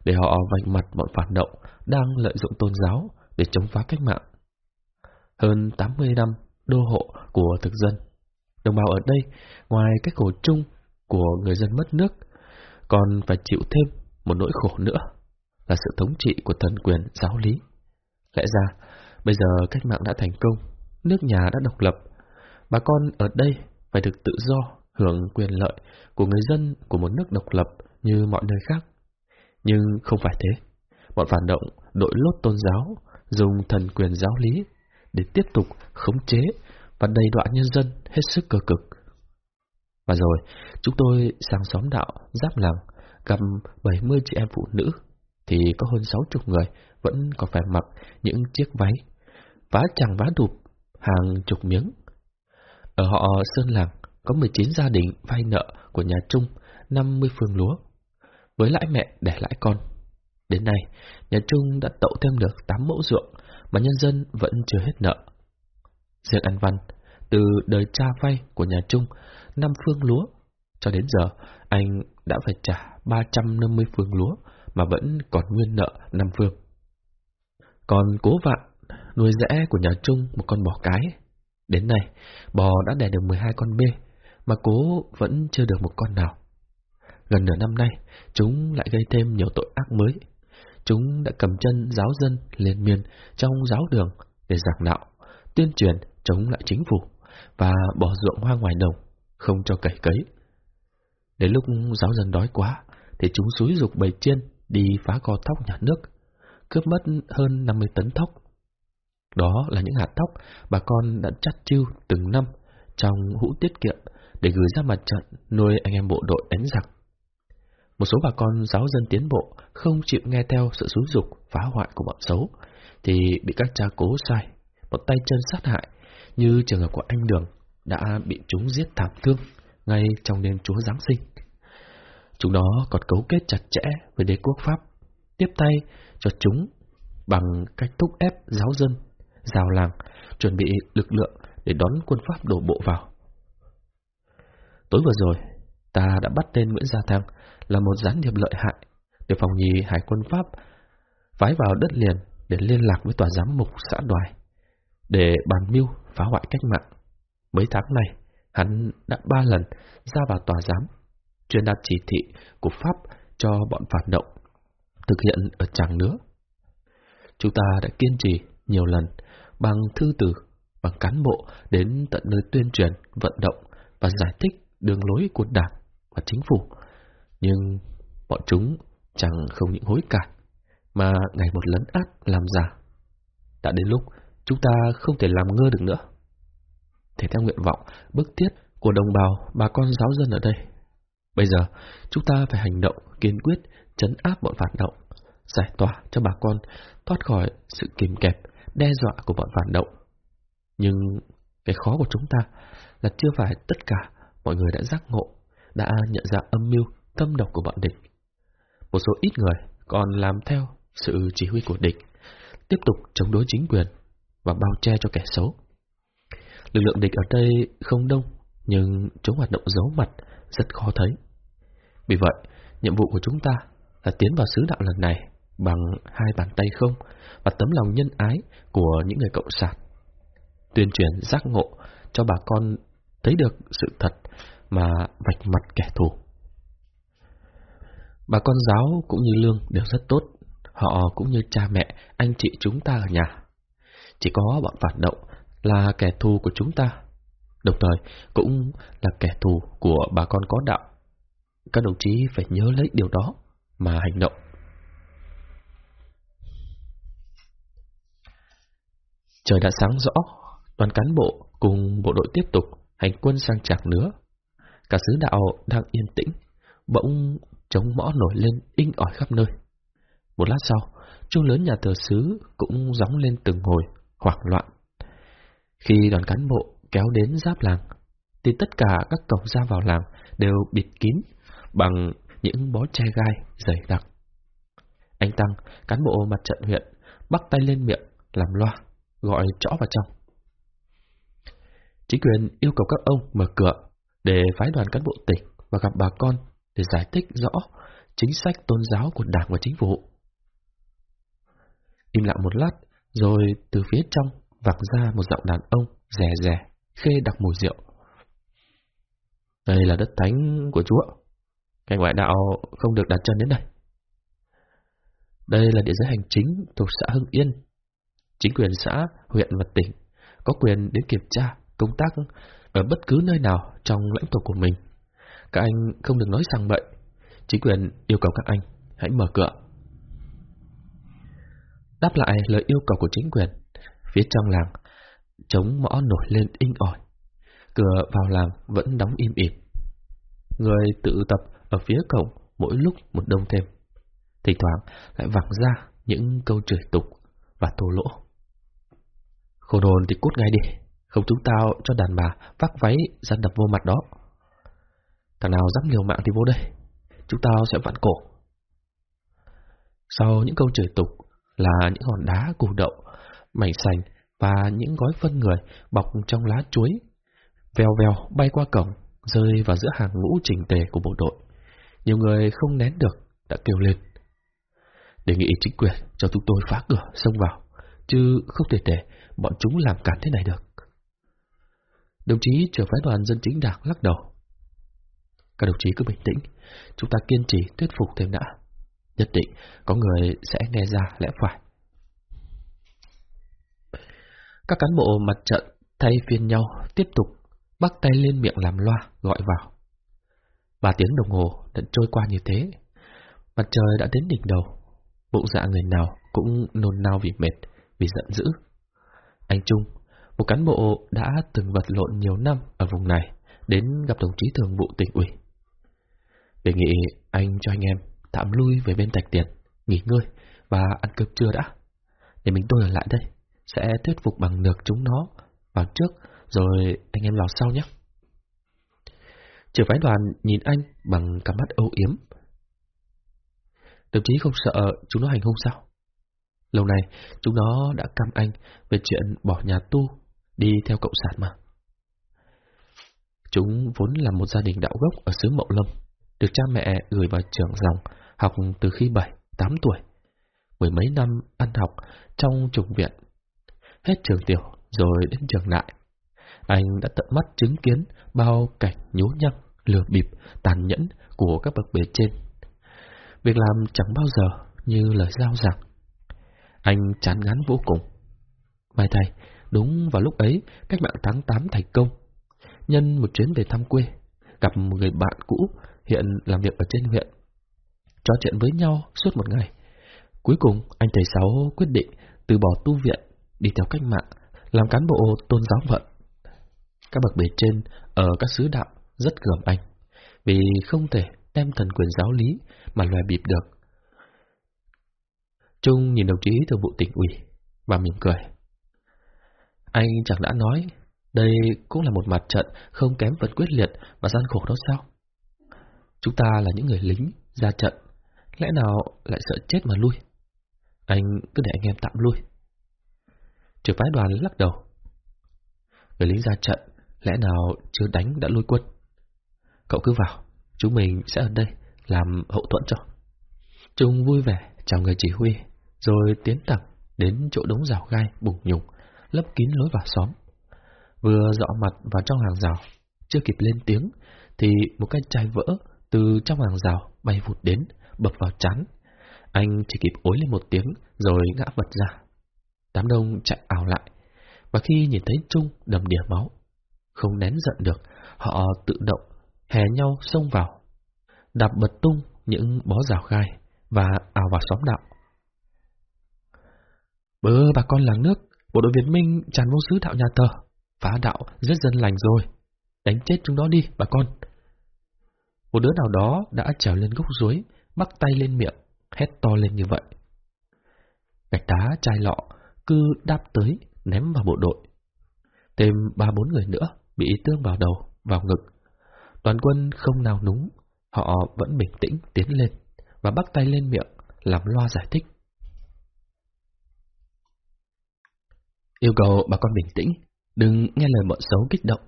để họ vạch mặt bọn phản động đang lợi dụng tôn giáo để chống phá cách mạng. Hơn 80 năm đô hộ của thực dân, đồng bào ở đây, ngoài cái khổ chung của người dân mất nước, còn phải chịu thêm một nỗi khổ nữa là sự thống trị của thần quyền giáo lý. Lẽ ra, bây giờ cách mạng đã thành công, nước nhà đã độc lập, bà con ở đây phải được tự do hưởng quyền lợi của người dân của một nước độc lập như mọi nơi khác. Nhưng không phải thế. Bọn phản động đội lốt tôn giáo, dùng thần quyền giáo lý để tiếp tục khống chế và đầy đọa nhân dân hết sức cơ cực. Và rồi, chúng tôi sang xóm đạo, giáp làng, gặp 70 chị em phụ nữ, thì có hơn 60 người vẫn còn phải mặc những chiếc váy, vá chẳng vá đụp, hàng chục miếng. Ở họ Sơn Làng, có 19 gia đình vay nợ của nhà Trung 50 phương lúa, với lãi mẹ để lãi con. Đến nay, nhà Trung đã tậu thêm được 8 mẫu ruộng mà nhân dân vẫn chưa hết nợ. Riêng an văn, từ đời cha vay của nhà Trung, 5 phương lúa, cho đến giờ anh đã phải trả 350 phương lúa mà vẫn còn nguyên nợ nam phương. Còn cố vạn, nuôi rẽ của nhà Trung một con bò cái. Đến nay, bò đã đẻ được 12 con bê, mà cố vẫn chưa được một con nào. Gần nửa năm nay, chúng lại gây thêm nhiều tội ác mới. Chúng đã cầm chân giáo dân liên miên trong giáo đường để giảng đạo, tuyên truyền chống lại chính phủ và bỏ ruộng hoa ngoài đồng, không cho cày cấy. Đến lúc giáo dân đói quá, thì chúng xúi dục bầy chiên đi phá co thóc nhà nước, cướp mất hơn 50 tấn thóc. Đó là những hạt thóc bà con đã chắt chiêu từng năm trong hũ tiết kiệm để gửi ra mặt trận nuôi anh em bộ đội đánh giặc. Một số bà con giáo dân tiến bộ không chịu nghe theo sự xúi dục phá hoại của bọn xấu, thì bị các cha cố sai, một tay chân sát hại, như trường hợp của anh Đường đã bị chúng giết thảm thương ngay trong đêm Chúa Giáng sinh. Chúng đó còn cấu kết chặt chẽ với đế quốc Pháp, tiếp tay cho chúng bằng cách thúc ép giáo dân, rào làng, chuẩn bị lực lượng để đón quân Pháp đổ bộ vào. Tối vừa rồi, ta đã bắt tên Nguyễn Gia Thăng là một gián điệp lợi hại để phòng nhì hải quân Pháp phái vào đất liền để liên lạc với tòa giám mục xã đoài để bàn mưu phá hoại cách mạng. Mấy tháng này, hắn đã ba lần ra vào tòa giám, truyền đạt chỉ thị của Pháp cho bọn phản động, thực hiện ở chẳng nữa. Chúng ta đã kiên trì nhiều lần bằng thư từ, bằng cán bộ đến tận nơi tuyên truyền, vận động và giải thích đường lối của đảng và chính phủ. Nhưng bọn chúng chẳng không những hối cải, mà ngày một lấn át làm giả. Đã đến lúc chúng ta không thể làm ngơ được nữa. Thế theo nguyện vọng, bức thiết của đồng bào, bà con giáo dân ở đây. Bây giờ, chúng ta phải hành động kiên quyết, chấn áp bọn phản động, giải tỏa cho bà con thoát khỏi sự kìm kẹp, đe dọa của bọn phản động Nhưng cái khó của chúng ta là chưa phải tất cả mọi người đã giác ngộ, đã nhận ra âm mưu, tâm độc của bọn địch. Một số ít người còn làm theo sự chỉ huy của địch, tiếp tục chống đối chính quyền và bao che cho kẻ xấu. Lực lượng địch ở đây không đông, nhưng chúng hoạt động giấu mặt, rất khó thấy. Vì vậy, nhiệm vụ của chúng ta là tiến vào sứ đạo lần này bằng hai bàn tay không và tấm lòng nhân ái của những người cộng sản. Tuyên truyền giác ngộ cho bà con thấy được sự thật mà vạch mặt kẻ thù. Bà con giáo cũng như Lương đều rất tốt, họ cũng như cha mẹ, anh chị chúng ta ở nhà. Chỉ có bọn phản động là kẻ thù của chúng ta, đồng thời cũng là kẻ thù của bà con có đạo. Các đồng chí phải nhớ lấy điều đó mà hành động. Trời đã sáng rõ, đoàn cán bộ cùng bộ đội tiếp tục hành quân sang Trạc nữa. Cả sứ đạo đang yên tĩnh, bỗng trống mõ nổi lên inh ỏi khắp nơi. Một lát sau, chuông lớn nhà thờ sứ cũng gióng lên từng hồi, hoảng loạn. Khi đoàn cán bộ kéo đến giáp làng, thì tất cả các cổng ra vào làng đều bịt kín bằng những bó che gai dày đặc. Anh Tăng, cán bộ mặt trận huyện, bắt tay lên miệng, làm loa, gọi chõ vào trong. Chính quyền yêu cầu các ông mở cửa để phái đoàn cán bộ tỉnh và gặp bà con để giải thích rõ chính sách tôn giáo của đảng và chính phủ. Im lặng một lát, rồi từ phía trong vẳng ra một giọng đàn ông rè rè, khê đặc mùi rượu. Đây là đất thánh của Chúa. Cái ngoại đạo không được đặt chân đến đây. Đây là địa giới hành chính thuộc xã Hưng Yên. Chính quyền xã, huyện và tỉnh có quyền đến kiểm tra công tác ở bất cứ nơi nào trong lãnh thổ của mình. Các anh không được nói sang bậy. Chính quyền yêu cầu các anh hãy mở cửa. Đáp lại lời yêu cầu của chính quyền, phía trong làng, trống mõ nổi lên inh ỏi. Cửa vào làng vẫn đóng im ỉm. Người tự tập ở phía cổng mỗi lúc một đông thêm. Thỉnh thoảng lại vẳng ra những câu chửi tục và thô lỗ. Khổ đồn thì cút ngay đi, không chúng tao cho đàn bà vác váy ra đập vô mặt đó. Thằng nào dám liều mạng thì vô đây, chúng tao sẽ vặn cổ. Sau những câu chửi tục là những hòn đá củ đậu, mảnh sành và những gói phân người bọc trong lá chuối, vèo vèo bay qua cổng, rơi vào giữa hàng ngũ chỉnh tề của bộ đội. Nhiều người không nén được, đã kêu lên. Đề nghị chính quyền cho chúng tôi phá cửa, xông vào, chứ không thể để bọn chúng làm cản thế này được. Đồng chí trưởng phái đoàn dân chính đảng lắc đầu. Các đồng chí cứ bình tĩnh, chúng ta kiên trì thuyết phục thêm đã. Nhất định có người sẽ nghe ra lẽ phải. Các cán bộ mặt trận thay phiên nhau tiếp tục bắt tay lên miệng làm loa gọi vào. Ba tiếng đồng hồ đã trôi qua như thế. Mặt trời đã đến đỉnh đầu. Bụng dạ người nào cũng nôn nao vì mệt, vì giận dữ. Anh Trung, một cán bộ đã từng vật lộn nhiều năm ở vùng này, đến gặp đồng chí thường vụ tỉnh ủy. Đề nghị anh cho anh em tạm lui về bên tạch Tiền, nghỉ ngơi và ăn cơm trưa đã. Để mình tôi ở lại đây, sẽ thuyết phục bằng được chúng nó vào trước, rồi anh em lò sau nhé. Trưởng phái đoàn nhìn anh bằng cặp mắt âu yếm. Đồng chí không sợ chúng nó hành hung sao? Lâu nay, chúng nó đã cam anh về chuyện bỏ nhà tu, đi theo cộng sản mà. Chúng vốn là một gia đình đạo gốc ở xứ Mậu Lâm, được cha mẹ gửi vào trường dòng, học từ khi 7, 8 tuổi. Mười mấy năm ăn học trong trục viện, hết trường tiểu rồi đến trường đại. Anh đã tận mắt chứng kiến bao cảnh nhố nhăng, lừa bịp, tàn nhẫn của các bậc bề trên. Việc làm chẳng bao giờ như lời giao giảng. Anh chán ngán vô cùng. Mai thầy, đúng vào lúc ấy, cách mạng tháng 8 thành công. Nhân một chuyến về thăm quê, gặp một người bạn cũ hiện làm việc ở trên huyện. Trò chuyện với nhau suốt một ngày. Cuối cùng, anh thầy Sáu quyết định từ bỏ tu viện, đi theo cách mạng, làm cán bộ tôn giáo vận. Các bậc bề trên ở các xứ đạo rất gờm anh, vì không thể đem thần quyền giáo lý mà loài bịp được. Trung nhìn đồng chí thường vụ tỉnh ủy và mỉm cười. Anh chẳng đã nói, đây cũng là một mặt trận không kém phần quyết liệt và gian khổ đó sao? Chúng ta là những người lính, ra trận, lẽ nào lại sợ chết mà lui? Anh cứ để anh em tạm lui. Trưởng phái đoàn lắc đầu. Người lính ra trận, lẽ nào chưa đánh đã lui quân? Cậu cứ vào, chúng mình sẽ ở đây làm hậu thuẫn cho. Trung vui vẻ chào người chỉ huy, rồi tiến thẳng đến chỗ đống rào gai bùng nhùng, lấp kín lối vào xóm. Vừa dọ mặt vào trong hàng rào, chưa kịp lên tiếng, thì một cái chai vỡ từ trong hàng rào bay vụt đến, bập vào chán. Anh chỉ kịp ối lên một tiếng, rồi ngã vật ra. Đám đông chạy ảo lại, và khi nhìn thấy Trung đầm đìa máu, không nén giận được, họ tự động, hè nhau xông vào, đạp bật tung những bó rào gai và ảo vào xóm đạo. Bơ bà con làng nước, bộ đội Việt Minh tràn vô sứ đạo nhà thờ, phá đạo giết dân lành rồi. Đánh chết chúng đó đi, bà con. Một đứa nào đó đã trèo lên gốc suối, bắt tay lên miệng, hét to lên như vậy. Gạch đá chai lọ cứ đáp tới, ném vào bộ đội. Thêm ba bốn người nữa bị tương vào đầu, vào ngực. Toàn quân không nào núng, họ vẫn bình tĩnh tiến lên và bắt tay lên miệng, làm loa giải thích. Yêu cầu bà con bình tĩnh, đừng nghe lời bọn xấu kích động.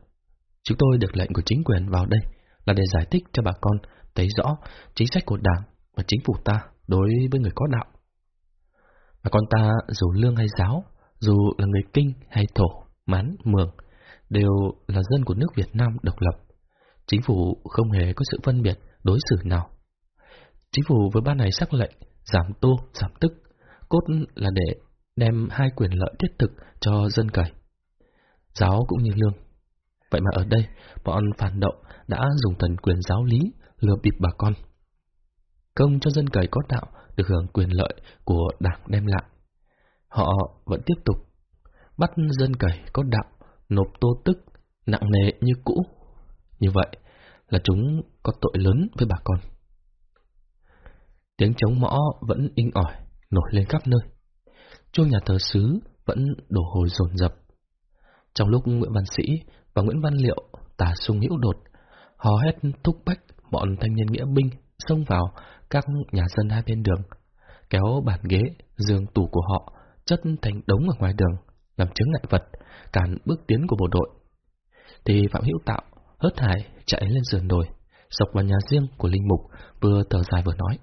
Chúng tôi được lệnh của chính quyền vào đây là để giải thích cho bà con thấy rõ chính sách của Đảng và chính phủ ta đối với người có đạo và con ta dù lương hay giáo, dù là người kinh hay thổ, mán, mường, đều là dân của nước Việt Nam độc lập. Chính phủ không hề có sự phân biệt đối xử nào. Chính phủ với ban này sắc lệnh giảm tô, giảm tức, cốt là để đem hai quyền lợi thiết thực cho dân cày. Giáo cũng như lương. Vậy mà ở đây, bọn phản động đã dùng thần quyền giáo lý lừa bịp bà con. Công cho dân cày có đạo được hưởng quyền lợi của đảng đem lại. Họ vẫn tiếp tục bắt dân cày có đạo nộp tô tức nặng nề như cũ. Như vậy là chúng có tội lớn với bà con. Tiếng chống mõ vẫn inh ỏi, nổi lên khắp nơi. Chuông nhà thờ xứ vẫn đổ hồi dồn dập. Trong lúc Nguyễn Văn Sĩ và Nguyễn Văn Liệu tả sung hữu đột, hò hét thúc bách bọn thanh niên nghĩa binh xông vào các nhà dân hai bên đường, kéo bàn ghế, giường tủ của họ chất thành đống ở ngoài đường, làm chứng ngại vật, cản bước tiến của bộ đội. Thì Phạm Hữu Tạo hớt hải chạy lên sườn đồi, sọc vào nhà riêng của Linh Mục, vừa thở dài vừa nói.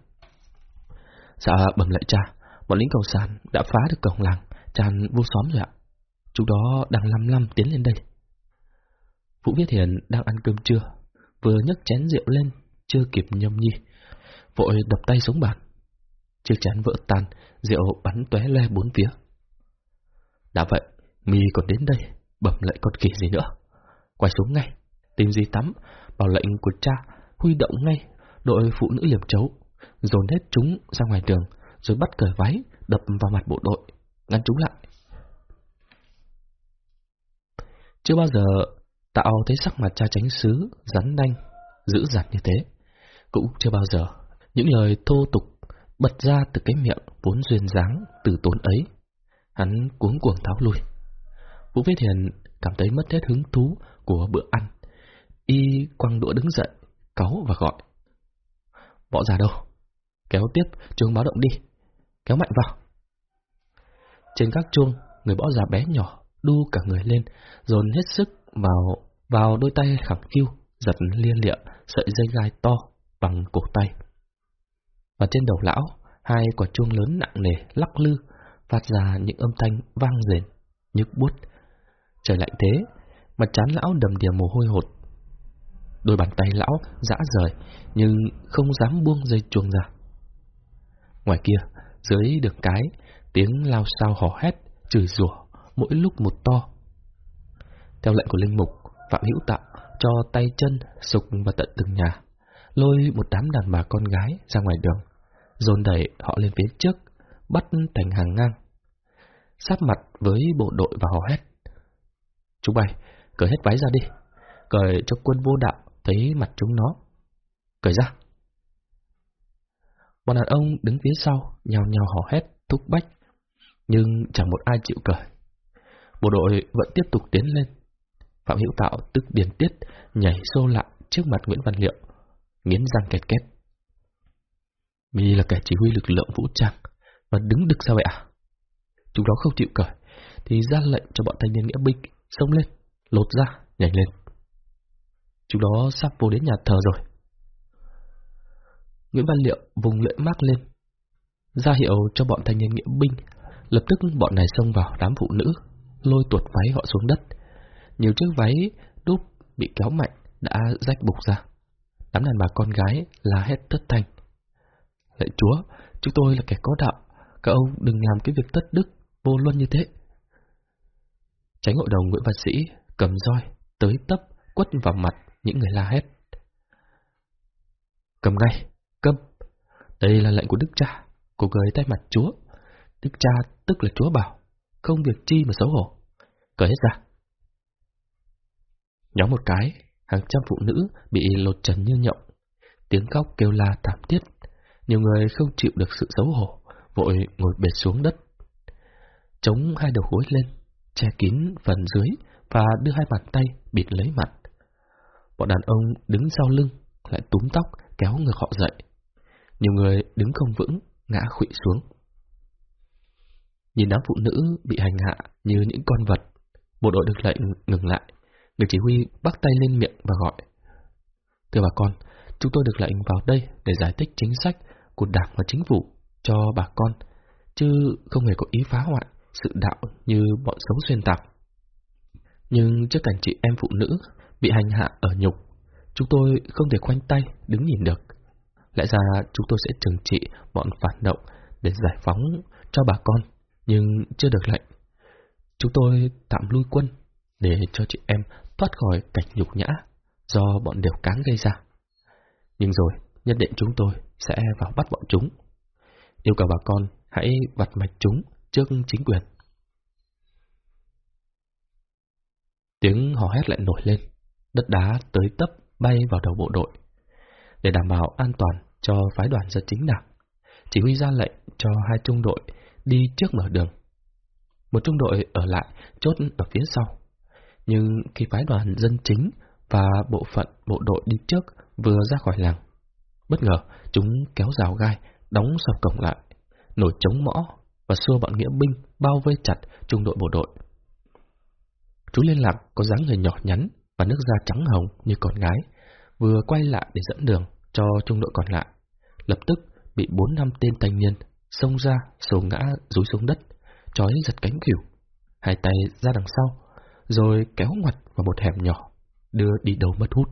Dạ bẩm lại cha, bọn lính cộng sản đã phá được cổng làng, tràn vô xóm rồi ạ. Chúng đó đang lăm lăm tiến lên đây. Vũ Viết Hiền đang ăn cơm trưa, vừa nhấc chén rượu lên, chưa kịp nhâm nhi, vội đập tay xuống bàn. Chiếc chén vỡ tan, rượu bắn tóe le bốn phía. Đã vậy, mi còn đến đây, bẩm lại con kỳ gì nữa. Quay xuống ngay, tìm gì tắm, bảo lệnh của cha, huy động ngay, đội phụ nữ hiểm chấu, dồn hết chúng ra ngoài đường, rồi bắt cởi váy, đập vào mặt bộ đội, ngăn chúng lại. Chưa bao giờ Tạo thấy sắc mặt cha tránh xứ, rắn đanh, dữ dằn như thế. Cũng chưa bao giờ những lời thô tục bật ra từ cái miệng vốn duyên dáng từ tốn ấy. Hắn cuống cuồng tháo lui. Vũ Viết Hiền cảm thấy mất hết hứng thú của bữa ăn. Y quăng đũa đứng dậy, cáu và gọi. Bỏ ra đâu? Kéo tiếp chuông báo động đi. Kéo mạnh vào. Trên các chuông, người bỏ già bé nhỏ đu cả người lên, dồn hết sức vào vào đôi tay khẳng khiu, giật liên lịa sợi dây gai to bằng cổ tay. Và trên đầu lão, hai quả chuông lớn nặng nề lắc lư, phát ra những âm thanh vang rền, nhức bút. Trời lạnh thế, mặt chán lão đầm đìa mồ hôi hột. Đôi bàn tay lão dã rời, nhưng không dám buông dây chuông ra. Ngoài kia, dưới đường cái, tiếng lao sao hò hét, chửi rủa mỗi lúc một to. Theo lệnh của linh mục, Phạm Hữu Tạo cho tay chân sục vào tận từng nhà, lôi một đám đàn bà con gái ra ngoài đường, dồn đẩy họ lên phía trước, bắt thành hàng ngang. Sáp mặt với bộ đội và hò hét. Chúng bay, cởi hết váy ra đi, cởi cho quân vô đạo thấy mặt chúng nó. Cởi ra. Bọn đàn ông đứng phía sau, nhào nhào hò hét, thúc bách, nhưng chẳng một ai chịu cởi. bộ đội vẫn tiếp tục tiến lên. Phạm Hữu Tạo tức điền tiết nhảy xô lại trước mặt Nguyễn Văn Liệu, nghiến răng kẹt két. Mi là kẻ chỉ huy lực lượng vũ trang, và đứng đực sao vậy à? Chúng đó không chịu cởi, thì ra lệnh cho bọn thanh niên nghĩa binh xông lên, lột ra, nhảy lên. Chúng đó sắp vô đến nhà thờ rồi. Nguyễn Văn Liệu vùng lưỡi mác lên, ra hiệu cho bọn thanh niên nghĩa binh. Lập tức bọn này xông vào đám phụ nữ, lôi tuột váy họ xuống đất. Nhiều chiếc váy đúp bị kéo mạnh đã rách bục ra. Đám đàn bà con gái la hét thất thanh. Lạy chúa, chúng tôi là kẻ có đạo, các ông đừng làm cái việc tất đức, vô luân như thế. Tránh hội đồng Nguyễn Văn Sĩ cầm roi, tới tấp, quất vào mặt những người la hét. Cầm ngay, cầm. Đây là lệnh của Đức Cha, của người tay mặt Chúa. Đức Cha tức là Chúa bảo, không việc chi mà xấu hổ. Cởi hết ra. Nhóm một cái, hàng trăm phụ nữ bị lột trần như nhộng. Tiếng khóc kêu la thảm thiết. Nhiều người không chịu được sự xấu hổ, vội ngồi bệt xuống đất. Chống hai đầu gối lên, che kín phần dưới và đưa hai bàn tay bịt lấy mặt. Bọn đàn ông đứng sau lưng, lại túm tóc kéo ngược họ dậy. Nhiều người đứng không vững, ngã khụy xuống. Nhìn đám phụ nữ bị hành hạ như những con vật, bộ đội được lệnh ngừng lại. Người chỉ huy bắt tay lên miệng và gọi. Thưa bà con, chúng tôi được lệnh vào đây để giải thích chính sách của đảng và chính phủ cho bà con, chứ không hề có ý phá hoại sự đạo như bọn xấu xuyên tạc. Nhưng trước cảnh chị em phụ nữ bị hành hạ ở nhục, chúng tôi không thể khoanh tay đứng nhìn được. Lẽ ra chúng tôi sẽ trừng trị bọn phản động để giải phóng cho bà con, nhưng chưa được lệnh. Chúng tôi tạm lui quân để cho chị em thoát khỏi cảnh nhục nhã do bọn đều cáng gây ra. Nhưng rồi, nhất định chúng tôi sẽ vào bắt bọn chúng. Yêu cầu bà con hãy vặt mạch chúng trước chính quyền. Tiếng hò hét lại nổi lên, đất đá tới tấp bay vào đầu bộ đội. Để đảm bảo an toàn cho phái đoàn dân chính đảng, chỉ huy ra lệnh cho hai trung đội đi trước mở đường. Một trung đội ở lại chốt ở phía sau. Nhưng khi phái đoàn dân chính và bộ phận bộ đội đi trước vừa ra khỏi làng, bất ngờ chúng kéo rào gai, đóng sập cổng lại, nổi chống mõ và xua bọn nghĩa binh bao vây chặt trung đội bộ đội. Chú liên lạc có dáng người nhỏ nhắn và nước da trắng hồng như con gái, vừa quay lại để dẫn đường cho trung đội còn lại. Lập tức bị bốn năm tên thanh niên xông ra, sổ ngã rúi xuống đất, trói giật cánh kiểu hai tay ra đằng sau, rồi kéo ngoặt vào một hẻm nhỏ, đưa đi đầu mất hút.